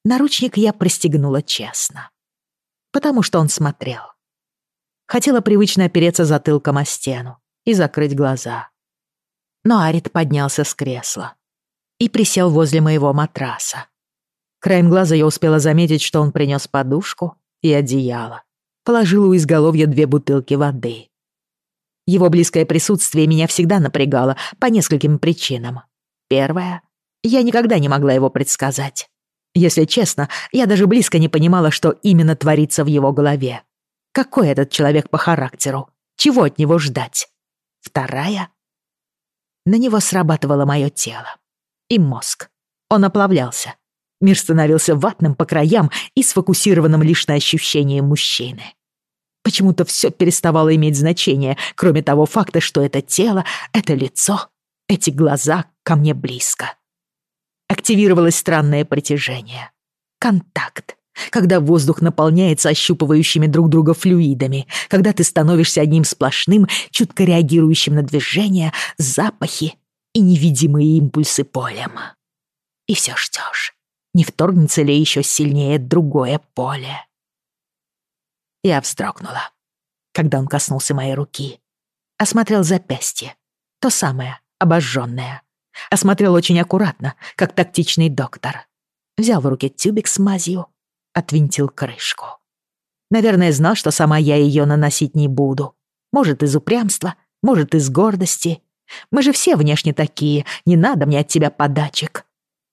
Наручник я пристегнула честно, потому что он смотрел. Хотела привычно опереться затылком о стену и закрыть глаза. Но Арит поднялся с кресла и присел возле моего матраса. Краем глаза я успела заметить, что он принес подушку и одеяло. Положил у изголовья две бутылки воды. Его близкое присутствие меня всегда напрягало по нескольким причинам. Первое — я никогда не могла его предсказать. Если честно, я даже близко не понимала, что именно творится в его голове. Какой этот человек по характеру? Чего от него ждать? Вторая. На него срабатывало мое тело. И мозг. Он оплавлялся. Мир становился ватным по краям и сфокусированным лишь на ощущении мужчины. Почему-то все переставало иметь значение, кроме того факта, что это тело, это лицо, эти глаза ко мне близко активировалось странное притяжение. Контакт. Когда воздух наполняется ощупывающими друг друга флюидами, когда ты становишься одним сплошным, чутко реагирующим на движения, запахи и невидимые импульсы полем. И все ждешь, не вторгнется ли еще сильнее другое поле. Я вздрогнула, когда он коснулся моей руки. Осмотрел запястье, то самое, обожженное, Осмотрел очень аккуратно, как тактичный доктор. Взял в руки тюбик с мазью, отвинтил крышку. Наверное, знал, что сама я ее наносить не буду. Может, из упрямства, может, из гордости. Мы же все внешне такие, не надо мне от тебя подачек.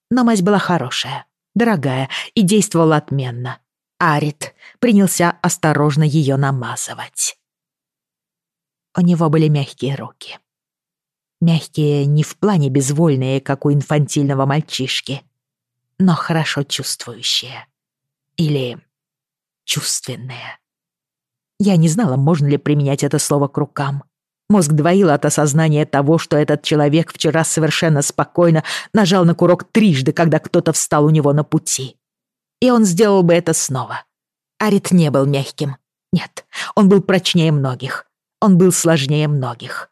Но мазь была хорошая, дорогая и действовала отменно. Арит принялся осторожно ее намазывать. У него были мягкие руки. Мягкие не в плане безвольные, как у инфантильного мальчишки, но хорошо чувствующие. Или чувственные. Я не знала, можно ли применять это слово к рукам. Мозг двоил от осознания того, что этот человек вчера совершенно спокойно нажал на курок трижды, когда кто-то встал у него на пути. И он сделал бы это снова. Арит не был мягким. Нет, он был прочнее многих. Он был сложнее многих.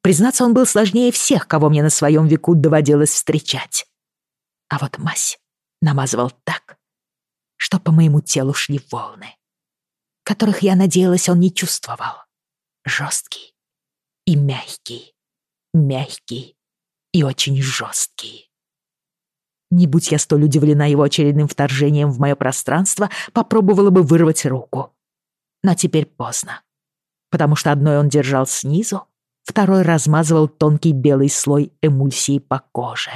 Признаться, он был сложнее всех, кого мне на своем веку доводилось встречать. А вот мазь намазывал так, что по моему телу шли волны, которых, я надеялась, он не чувствовал. Жесткий и мягкий, мягкий и очень жесткий. Не будь я столь удивлена его очередным вторжением в мое пространство, попробовала бы вырвать руку. Но теперь поздно. Потому что одной он держал снизу, второй размазывал тонкий белый слой эмульсии по коже.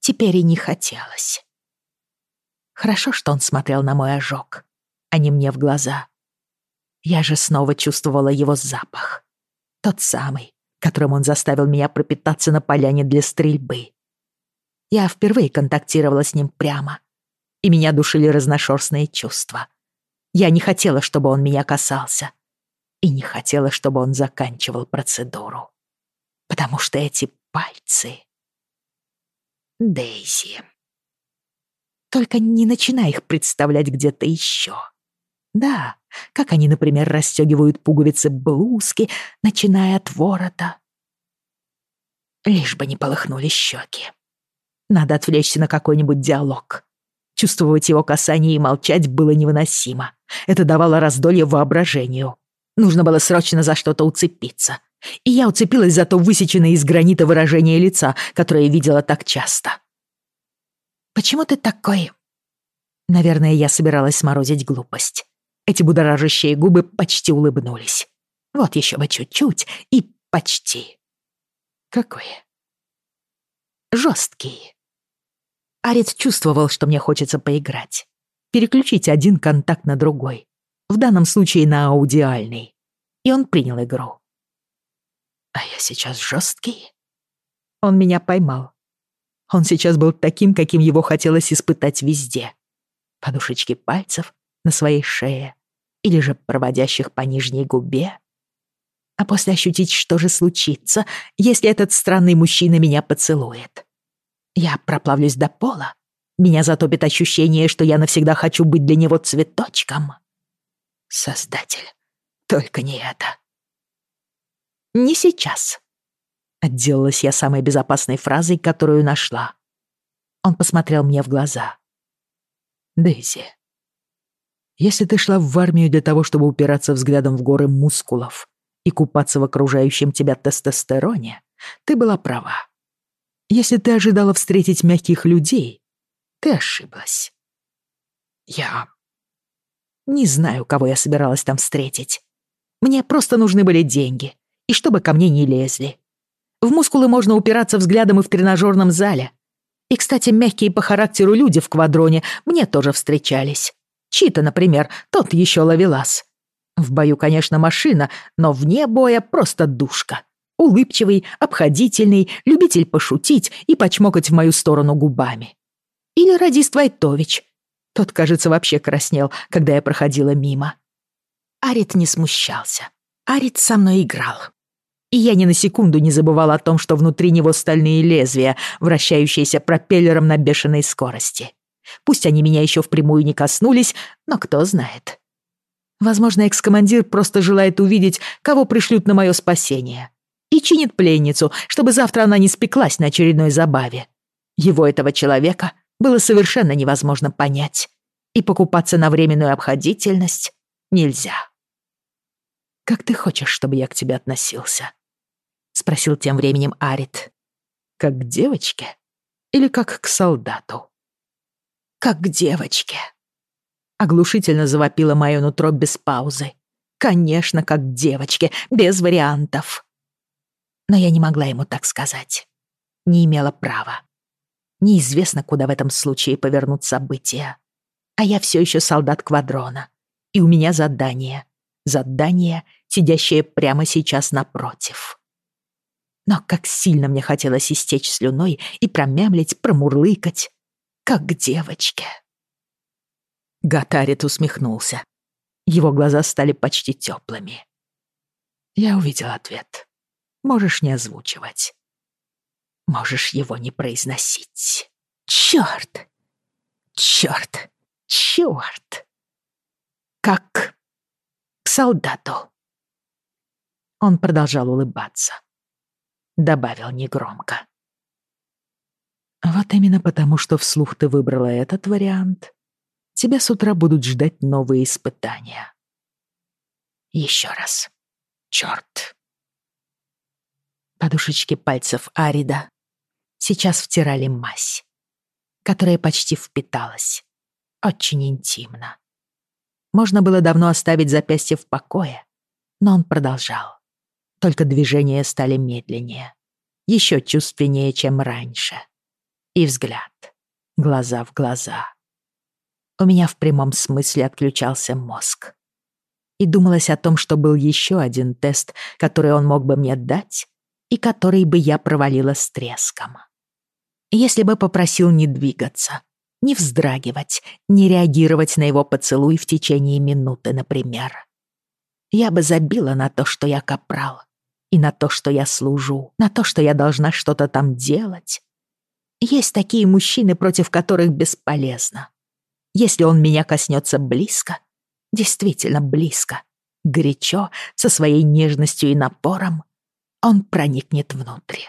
Теперь и не хотелось. Хорошо, что он смотрел на мой ожог, а не мне в глаза. Я же снова чувствовала его запах. Тот самый, которым он заставил меня пропитаться на поляне для стрельбы. Я впервые контактировала с ним прямо, и меня душили разношерстные чувства. Я не хотела, чтобы он меня касался, и не хотела, чтобы он заканчивал процедуру. Потому что эти пальцы... Дейзи. Только не начинай их представлять где-то еще. Да, как они, например, расстегивают пуговицы блузки, начиная от ворота. Лишь бы не полыхнули щеки. Надо отвлечься на какой-нибудь диалог. Чувствовать его касание и молчать было невыносимо. Это давало раздолье воображению. Нужно было срочно за что-то уцепиться. И я уцепилась за то высеченное из гранита выражение лица, которое видела так часто. «Почему ты такой...» Наверное, я собиралась сморозить глупость. Эти будоражащие губы почти улыбнулись. Вот еще бы чуть-чуть и почти. Какое? Жесткий. Арит чувствовал, что мне хочется поиграть. Переключить один контакт на другой. В данном случае на аудиальный. И он принял игру. А я сейчас жесткий. Он меня поймал. Он сейчас был таким, каким его хотелось испытать везде. Подушечки пальцев на своей шее или же проводящих по нижней губе. А после ощутить, что же случится, если этот странный мужчина меня поцелует. Я проплавлюсь до пола. Меня затопит ощущение, что я навсегда хочу быть для него цветочком. Создатель, только не это. Не сейчас. Отделалась я самой безопасной фразой, которую нашла. Он посмотрел мне в глаза. Дейзи, если ты шла в армию для того, чтобы упираться взглядом в горы мускулов и купаться в окружающем тебя тестостероне, ты была права. Если ты ожидала встретить мягких людей, ты ошиблась. Я не знаю, кого я собиралась там встретить. Мне просто нужны были деньги, и чтобы ко мне не лезли. В мускулы можно упираться взглядом и в тренажерном зале. И, кстати, мягкие по характеру люди в квадроне мне тоже встречались. Чита, например, тот еще ловелас. В бою, конечно, машина, но вне боя просто душка. Улыбчивый, обходительный, любитель пошутить и почмокать в мою сторону губами. Или Радист Вайтович. Тот, кажется, вообще краснел, когда я проходила мимо. Арит не смущался. Арит со мной играл. И я ни на секунду не забывал о том, что внутри него стальные лезвия, вращающиеся пропеллером на бешеной скорости. Пусть они меня еще впрямую не коснулись, но кто знает. Возможно, экс-командир просто желает увидеть, кого пришлют на мое спасение. И чинит пленницу, чтобы завтра она не спеклась на очередной забаве. Его этого человека было совершенно невозможно понять. И покупаться на временную обходительность нельзя. «Как ты хочешь, чтобы я к тебе относился?» — спросил тем временем Арит. «Как к девочке или как к солдату?» Как к девочке. Оглушительно завопила мое нутро без паузы. Конечно, как к девочке, без вариантов. Но я не могла ему так сказать. Не имела права. Неизвестно, куда в этом случае повернут события. А я все еще солдат Квадрона. И у меня задание. Задание, сидящее прямо сейчас напротив. Но как сильно мне хотелось истечь слюной и промямлить, промурлыкать как к девочке. Гатарит усмехнулся. Его глаза стали почти теплыми. Я увидел ответ. Можешь не озвучивать. Можешь его не произносить. Чёрт! Чёрт! Чёрт! Как к солдату. Он продолжал улыбаться. Добавил негромко. Вот именно потому, что вслух ты выбрала этот вариант, тебя с утра будут ждать новые испытания. Еще раз. Чёрт. Подушечки пальцев Арида сейчас втирали мазь, которая почти впиталась. Очень интимно. Можно было давно оставить запястье в покое, но он продолжал. Только движения стали медленнее, еще чувственнее, чем раньше. И взгляд, глаза в глаза. У меня в прямом смысле отключался мозг. И думалось о том, что был еще один тест, который он мог бы мне дать, и который бы я провалила с треском. Если бы попросил не двигаться, не вздрагивать, не реагировать на его поцелуй в течение минуты, например. Я бы забила на то, что я капрал, и на то, что я служу, на то, что я должна что-то там делать. Есть такие мужчины, против которых бесполезно. Если он меня коснется близко, действительно близко, горячо, со своей нежностью и напором, он проникнет внутрь.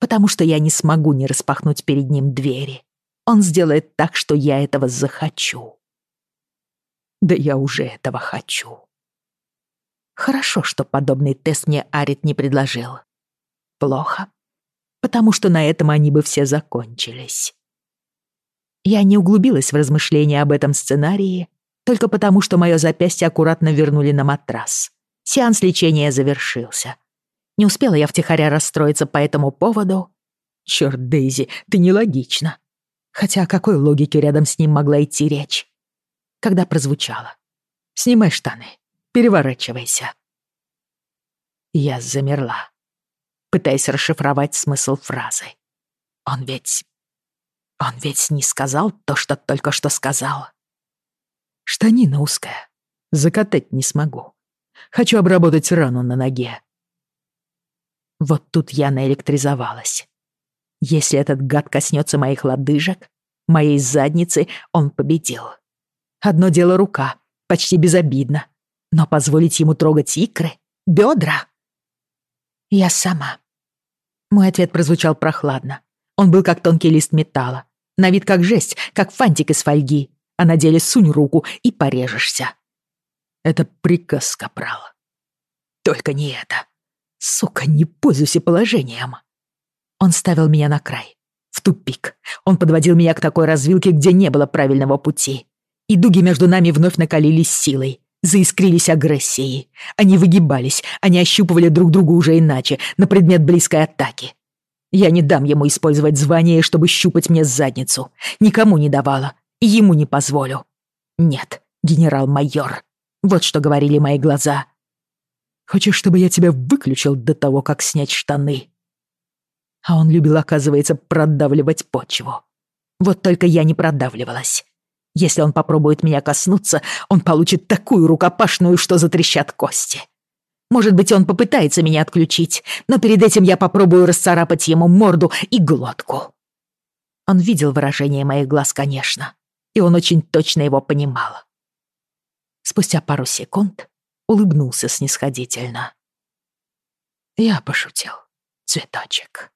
Потому что я не смогу не распахнуть перед ним двери. Он сделает так, что я этого захочу. Да я уже этого хочу. Хорошо, что подобный тест мне Арит не предложил. Плохо, потому что на этом они бы все закончились. Я не углубилась в размышления об этом сценарии, только потому, что мое запястье аккуратно вернули на матрас. Сеанс лечения завершился. Не успела я втихаря расстроиться по этому поводу. Чёрт, Дейзи, ты нелогична. Хотя о какой логике рядом с ним могла идти речь? Когда прозвучало. «Снимай штаны, переворачивайся». Я замерла, пытаясь расшифровать смысл фразы. Он ведь он ведь не сказал то, что только что сказал. Штанина узкая. Закатать не смогу. Хочу обработать рану на ноге. Вот тут я наэлектризовалась. Если этот гад коснется моих лодыжек, моей задницы, он победил. Одно дело рука, почти безобидно. Но позволить ему трогать икры, бедра? Я сама. Мой ответ прозвучал прохладно. Он был как тонкий лист металла, на вид как жесть, как фантик из фольги, а на деле сунь руку и порежешься. Это приказ, капрал. Только не это. Сука, не пользуйся положением. Он ставил меня на край, в тупик. Он подводил меня к такой развилке, где не было правильного пути. И дуги между нами вновь накалились силой, заискрились агрессией. Они выгибались, они ощупывали друг друга уже иначе, на предмет близкой атаки. Я не дам ему использовать звание, чтобы щупать мне задницу. Никому не давала. И ему не позволю. Нет, генерал-майор. Вот что говорили мои глаза. Хочешь, чтобы я тебя выключил до того, как снять штаны? А он любил, оказывается, продавливать почву. Вот только я не продавливалась. Если он попробует меня коснуться, он получит такую рукопашную, что затрещат кости. Может быть, он попытается меня отключить, но перед этим я попробую расцарапать ему морду и глотку. Он видел выражение моих глаз, конечно, и он очень точно его понимал. Спустя пару секунд улыбнулся снисходительно. Я пошутил, цветочек.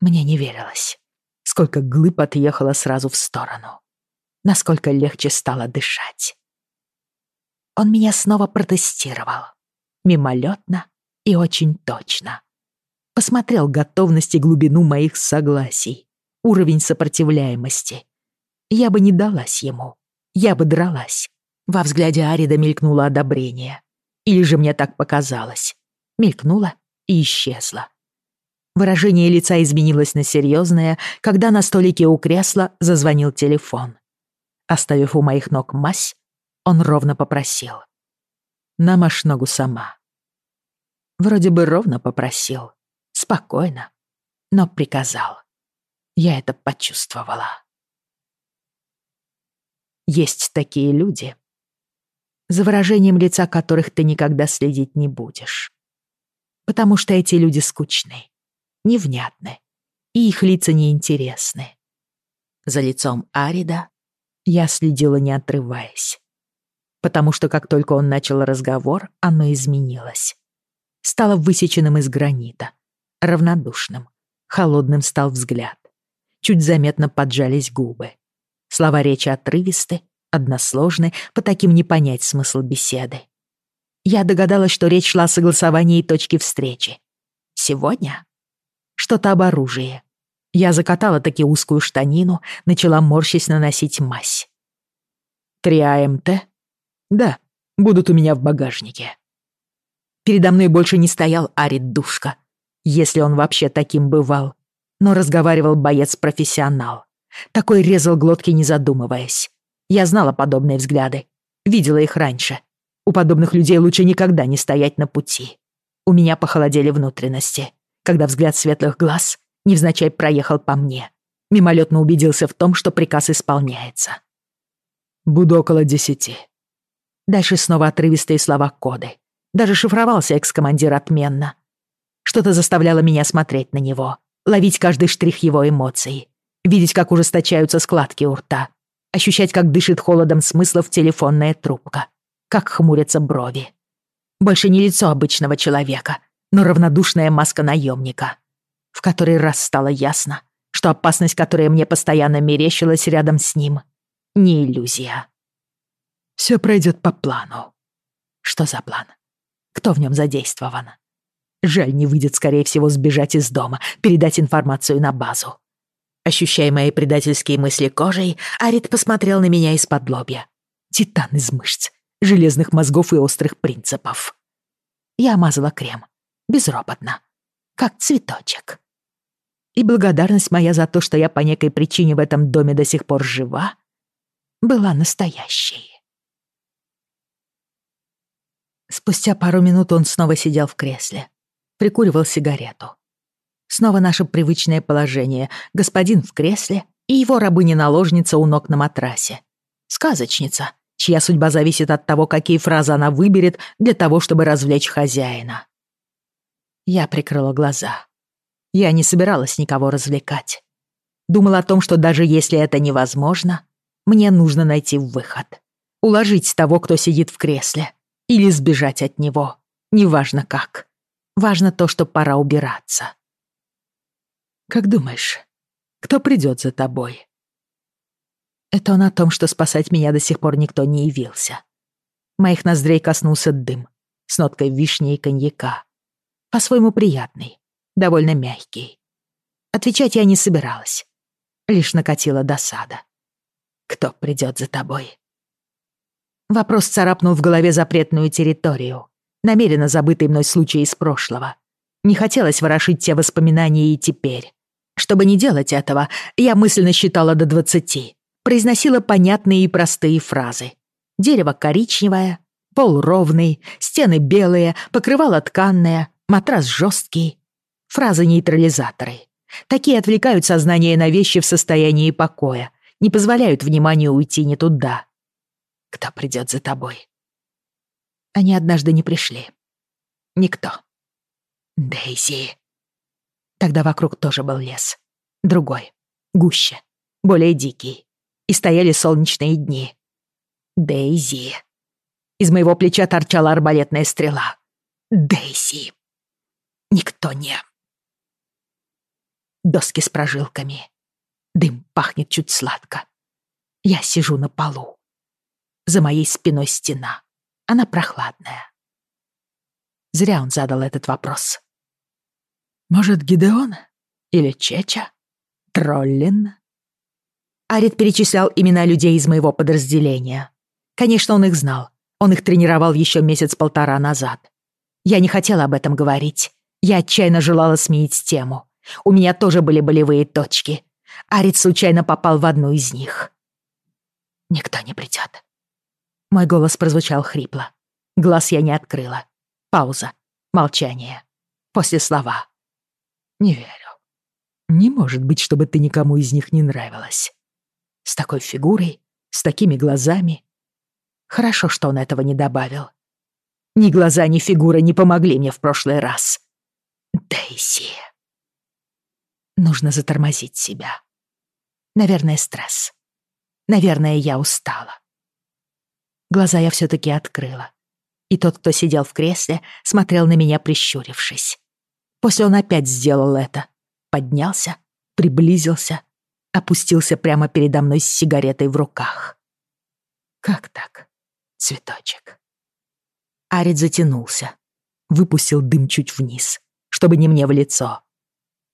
Мне не верилось, сколько глыб отъехало сразу в сторону, насколько легче стало дышать. Он меня снова протестировал мимолетно и очень точно. Посмотрел готовность и глубину моих согласий, уровень сопротивляемости. Я бы не далась ему, я бы дралась. Во взгляде Арида мелькнуло одобрение. Или же мне так показалось. Мелькнуло и исчезло. Выражение лица изменилось на серьезное, когда на столике у кресла зазвонил телефон. Оставив у моих ног мазь, он ровно попросил. «Намажь ногу сама». Вроде бы ровно попросил, спокойно, но приказал. Я это почувствовала. Есть такие люди, за выражением лица которых ты никогда следить не будешь. Потому что эти люди скучны, невнятны, и их лица неинтересны. За лицом Арида я следила не отрываясь. Потому что как только он начал разговор, оно изменилось стало высеченным из гранита. Равнодушным, холодным стал взгляд. Чуть заметно поджались губы. Слова речи отрывисты, односложны, по таким не понять смысл беседы. Я догадалась, что речь шла о согласовании точки встречи. Сегодня? Что-то об оружии. Я закатала таки узкую штанину, начала морщись наносить мазь. «Три АМТ?» «Да, будут у меня в багажнике». Передо мной больше не стоял Арит Душка, если он вообще таким бывал, но разговаривал боец-профессионал. Такой резал глотки, не задумываясь. Я знала подобные взгляды, видела их раньше. У подобных людей лучше никогда не стоять на пути. У меня похолодели внутренности, когда взгляд светлых глаз невзначай проехал по мне. Мимолетно убедился в том, что приказ исполняется. «Буду около десяти». Дальше снова отрывистые слова коды. Даже шифровался экс-командир отменно. Что-то заставляло меня смотреть на него, ловить каждый штрих его эмоций, видеть, как ужесточаются складки у рта, ощущать, как дышит холодом смыслов телефонная трубка, как хмурятся брови. Больше не лицо обычного человека, но равнодушная маска наемника. В который раз стало ясно, что опасность, которая мне постоянно мерещилась рядом с ним, не иллюзия. Все пройдет по плану. Что за план? Кто в нем задействован? Жаль, не выйдет, скорее всего, сбежать из дома, передать информацию на базу. Ощущая мои предательские мысли кожей, Арит посмотрел на меня из-под лобья. Титан из мышц, железных мозгов и острых принципов. Я мазала крем. Безропотно. Как цветочек. И благодарность моя за то, что я по некой причине в этом доме до сих пор жива, была настоящей. Спустя пару минут он снова сидел в кресле прикуривал сигарету. Снова наше привычное положение. Господин в кресле и его рабыня-наложница у ног на матрасе. Сказочница, чья судьба зависит от того, какие фразы она выберет для того, чтобы развлечь хозяина. Я прикрыла глаза. Я не собиралась никого развлекать. Думала о том, что даже если это невозможно, мне нужно найти выход. Уложить того, кто сидит в кресле. Или сбежать от него. Неважно как. Важно то, что пора убираться. Как думаешь, кто придет за тобой? Это он о том, что спасать меня до сих пор никто не явился. Моих ноздрей коснулся дым с ноткой вишни и коньяка. По-своему приятный, довольно мягкий. Отвечать я не собиралась. Лишь накатила досада. Кто придет за тобой? Вопрос царапнул в голове запретную территорию намеренно забытый мной случай из прошлого. Не хотелось ворошить те воспоминания и теперь. Чтобы не делать этого, я мысленно считала до двадцати. Произносила понятные и простые фразы. Дерево коричневое, пол ровный, стены белые, покрывало тканное, матрас жесткий. Фразы-нейтрализаторы. Такие отвлекают сознание на вещи в состоянии покоя, не позволяют вниманию уйти не туда. Кто придет за тобой? Они однажды не пришли. Никто. Дейзи. Тогда вокруг тоже был лес. Другой. Гуще. Более дикий. И стояли солнечные дни. Дейзи. Из моего плеча торчала арбалетная стрела. Дейзи. Никто не... Доски с прожилками. Дым пахнет чуть сладко. Я сижу на полу. За моей спиной стена. Она прохладная. Зря он задал этот вопрос. Может, Гидеон? Или Чеча? Троллин? Арит перечислял имена людей из моего подразделения. Конечно, он их знал. Он их тренировал еще месяц-полтора назад. Я не хотела об этом говорить. Я отчаянно желала сменить тему. У меня тоже были болевые точки. Арит случайно попал в одну из них. Никто не придет. Мой голос прозвучал хрипло. Глаз я не открыла. Пауза. Молчание. После слова. Не верю. Не может быть, чтобы ты никому из них не нравилась. С такой фигурой, с такими глазами. Хорошо, что он этого не добавил. Ни глаза, ни фигура не помогли мне в прошлый раз. Дейзи. Нужно затормозить себя. Наверное, стресс. Наверное, я устала. Глаза я все-таки открыла. И тот, кто сидел в кресле, смотрел на меня, прищурившись. После он опять сделал это. Поднялся, приблизился, опустился прямо передо мной с сигаретой в руках. Как так, цветочек? Арит затянулся, выпустил дым чуть вниз, чтобы не мне в лицо.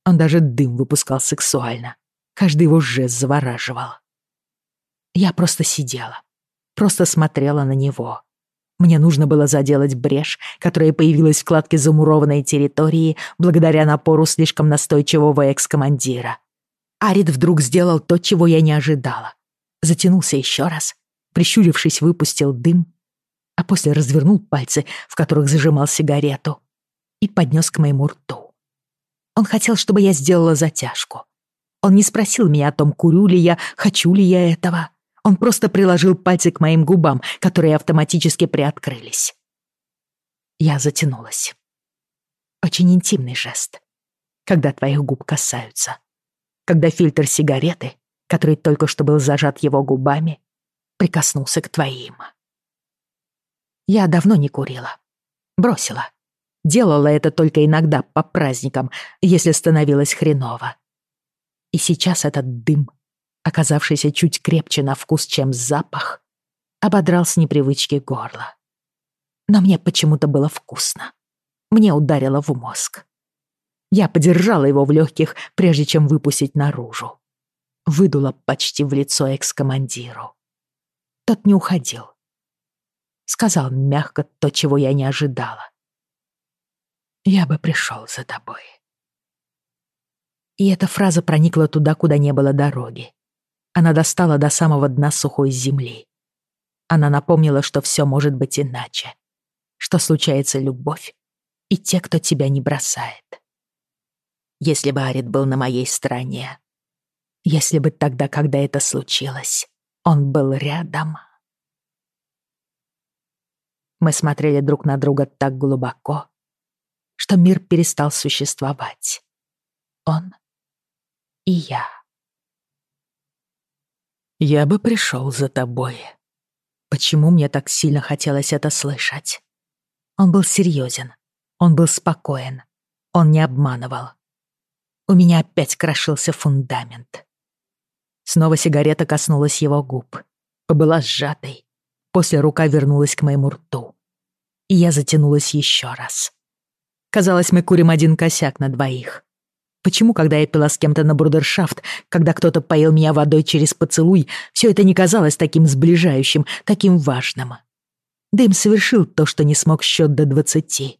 Он даже дым выпускал сексуально. Каждый его жест завораживал. Я просто сидела, просто смотрела на него. Мне нужно было заделать брешь, которая появилась в кладке замурованной территории благодаря напору слишком настойчивого экс-командира. Арид вдруг сделал то, чего я не ожидала. Затянулся еще раз, прищурившись, выпустил дым, а после развернул пальцы, в которых зажимал сигарету, и поднес к моему рту. Он хотел, чтобы я сделала затяжку. Он не спросил меня о том, курю ли я, хочу ли я этого. Он просто приложил пальцы к моим губам, которые автоматически приоткрылись. Я затянулась. Очень интимный жест, когда твоих губ касаются. Когда фильтр сигареты, который только что был зажат его губами, прикоснулся к твоим. Я давно не курила. Бросила. Делала это только иногда по праздникам, если становилось хреново. И сейчас этот дым, оказавшийся чуть крепче на вкус, чем запах, ободрал с непривычки горло. Но мне почему-то было вкусно. Мне ударило в мозг. Я подержала его в легких, прежде чем выпустить наружу. Выдула почти в лицо экс-командиру. Тот не уходил. Сказал мягко то, чего я не ожидала я бы пришел за тобой. И эта фраза проникла туда, куда не было дороги. Она достала до самого дна сухой земли. Она напомнила, что все может быть иначе. Что случается любовь и те, кто тебя не бросает. Если бы Арит был на моей стороне, если бы тогда, когда это случилось, он был рядом. Мы смотрели друг на друга так глубоко, что мир перестал существовать. Он и я. Я бы пришел за тобой. Почему мне так сильно хотелось это слышать? Он был серьезен, он был спокоен, он не обманывал. У меня опять крошился фундамент. Снова сигарета коснулась его губ, побыла сжатой. После рука вернулась к моему рту. И я затянулась еще раз. Казалось, мы курим один косяк на двоих. Почему, когда я пила с кем-то на брудершафт, когда кто-то поил меня водой через поцелуй, все это не казалось таким сближающим, таким важным? Дэйм совершил то, что не смог счет до двадцати.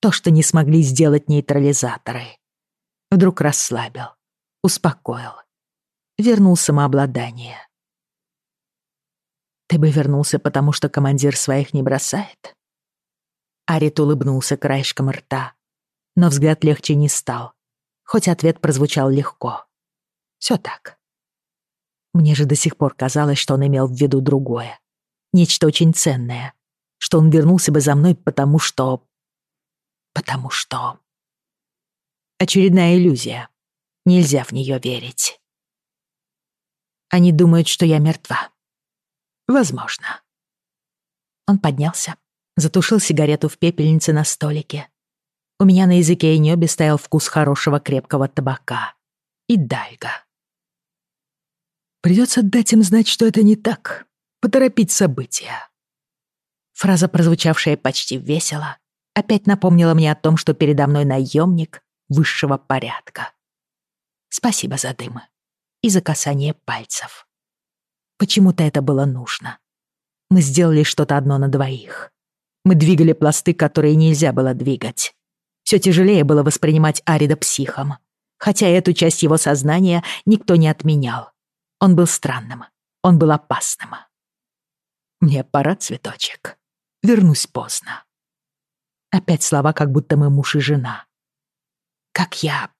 То, что не смогли сделать нейтрализаторы. Вдруг расслабил, успокоил, вернул самообладание. Ты бы вернулся, потому что командир своих не бросает? Арит улыбнулся краешком рта, но взгляд легче не стал, хоть ответ прозвучал легко. Все так. Мне же до сих пор казалось, что он имел в виду другое. Нечто очень ценное. Что он вернулся бы за мной, потому что... Потому что... Очередная иллюзия. Нельзя в нее верить. Они думают, что я мертва. Возможно. Он поднялся, затушил сигарету в пепельнице на столике. У меня на языке и небе стоял вкус хорошего крепкого табака. И дайга. Придется дать им знать, что это не так. Поторопить события. Фраза, прозвучавшая почти весело, опять напомнила мне о том, что передо мной наемник высшего порядка. Спасибо за дым и за касание пальцев. Почему-то это было нужно. Мы сделали что-то одно на двоих. Мы двигали пласты, которые нельзя было двигать. Все тяжелее было воспринимать Арида психом. Хотя эту часть его сознания никто не отменял. Он был странным. Он был опасным. «Мне пора, цветочек. Вернусь поздно». Опять слова, как будто мы муж и жена. «Как я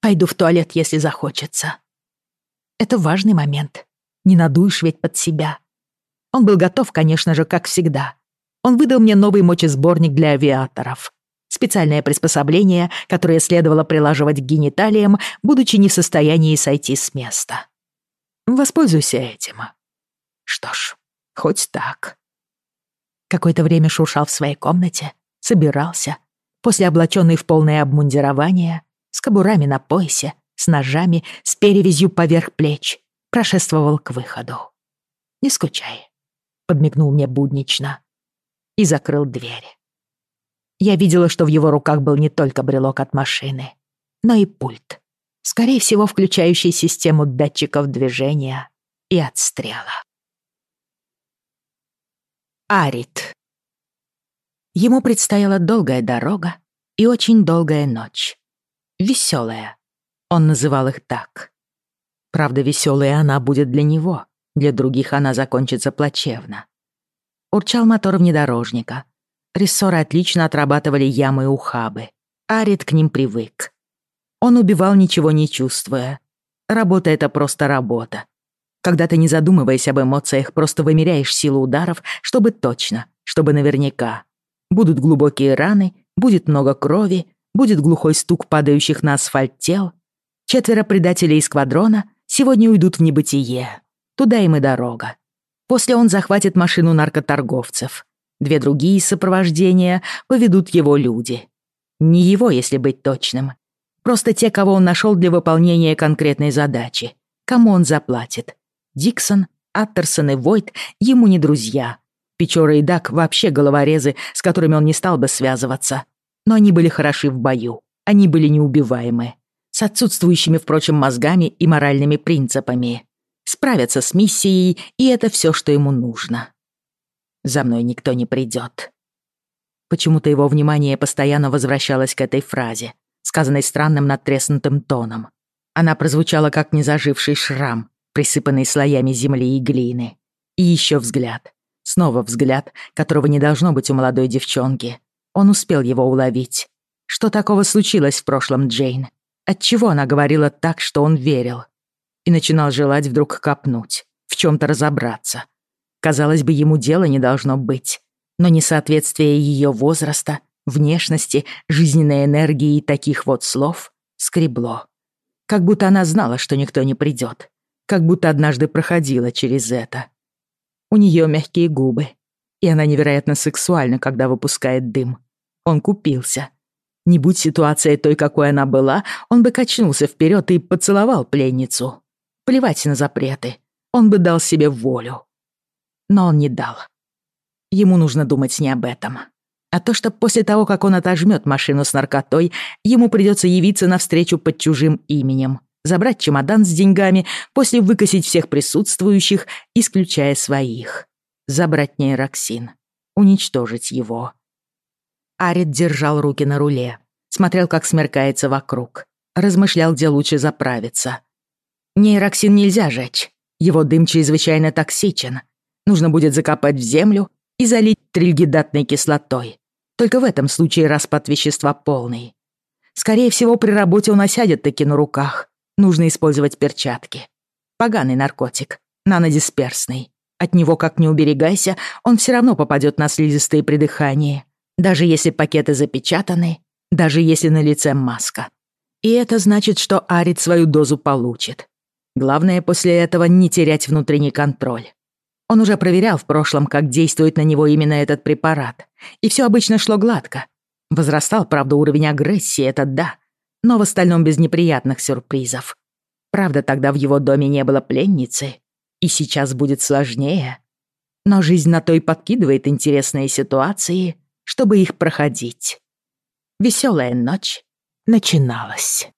пойду в туалет, если захочется». Это важный момент. Не надуешь ведь под себя. Он был готов, конечно же, как всегда. Он выдал мне новый мочесборник для авиаторов. Специальное приспособление, которое следовало прилаживать к гениталиям, будучи не в состоянии сойти с места. Воспользуйся этим. Что ж, хоть так. Какое-то время шуршал в своей комнате, собирался, после облаченный в полное обмундирование, с кобурами на поясе, с ножами, с перевязью поверх плеч, прошествовал к выходу. «Не скучай», — подмигнул мне буднично. И закрыл дверь. Я видела, что в его руках был не только брелок от машины, но и пульт, скорее всего, включающий систему датчиков движения и отстрела. Арит. Ему предстояла долгая дорога и очень долгая ночь. Веселая. Он называл их так. Правда, веселая она будет для него, для других она закончится плачевно. Урчал мотор внедорожника. Рессоры отлично отрабатывали ямы и ухабы. Арит к ним привык. Он убивал, ничего не чувствуя. Работа — это просто работа. Когда ты, не задумываясь об эмоциях, просто вымеряешь силу ударов, чтобы точно, чтобы наверняка. Будут глубокие раны, будет много крови, будет глухой стук падающих на асфальт тел. Четверо предателей из квадрона сегодня уйдут в небытие. Туда им и дорога. После он захватит машину наркоторговцев. Две другие сопровождения поведут его люди. Не его, если быть точным. Просто те, кого он нашел для выполнения конкретной задачи. Кому он заплатит. Диксон, Аттерсон и Войт ему не друзья. Печора и Дак вообще головорезы, с которыми он не стал бы связываться. Но они были хороши в бою. Они были неубиваемы. С отсутствующими, впрочем, мозгами и моральными принципами. Справятся с миссией, и это все, что ему нужно. За мной никто не придет. Почему-то его внимание постоянно возвращалось к этой фразе, сказанной странным надтреснутым тоном. Она прозвучала как незаживший шрам, присыпанный слоями земли и глины. И еще взгляд. Снова взгляд, которого не должно быть у молодой девчонки. Он успел его уловить. Что такого случилось в прошлом, Джейн? Отчего она говорила так, что он верил? И начинал желать вдруг копнуть, в чем-то разобраться. Казалось бы, ему дела не должно быть. Но несоответствие ее возраста, внешности, жизненной энергии и таких вот слов скребло. Как будто она знала, что никто не придет. Как будто однажды проходила через это. У нее мягкие губы, и она невероятно сексуальна, когда выпускает дым. Он купился. Не будь ситуация той, какой она была, он бы качнулся вперед и поцеловал пленницу. Плевать на запреты. Он бы дал себе волю. Но он не дал. Ему нужно думать не об этом. А то, что после того, как он отожмет машину с наркотой, ему придется явиться навстречу под чужим именем, забрать чемодан с деньгами, после выкосить всех присутствующих, исключая своих. Забрать нейроксин. Уничтожить его. Арит держал руки на руле, смотрел, как смеркается вокруг. Размышлял, где лучше заправиться. Нейроксин нельзя жечь. Его дым чрезвычайно токсичен. Нужно будет закопать в землю и залить трильгидатной кислотой. Только в этом случае распад вещества полный. Скорее всего, при работе он осядет таки на руках. Нужно использовать перчатки. Поганый наркотик, нанодисперсный. От него, как ни уберегайся, он все равно попадет на слизистые при дыхании. Даже если пакеты запечатаны, даже если на лице маска. И это значит, что Арит свою дозу получит. Главное после этого не терять внутренний контроль. Он уже проверял в прошлом, как действует на него именно этот препарат. И все обычно шло гладко. Возрастал, правда, уровень агрессии, это да но в остальном без неприятных сюрпризов. Правда, тогда в его доме не было пленницы, и сейчас будет сложнее. Но жизнь на то и подкидывает интересные ситуации, чтобы их проходить. Веселая ночь начиналась.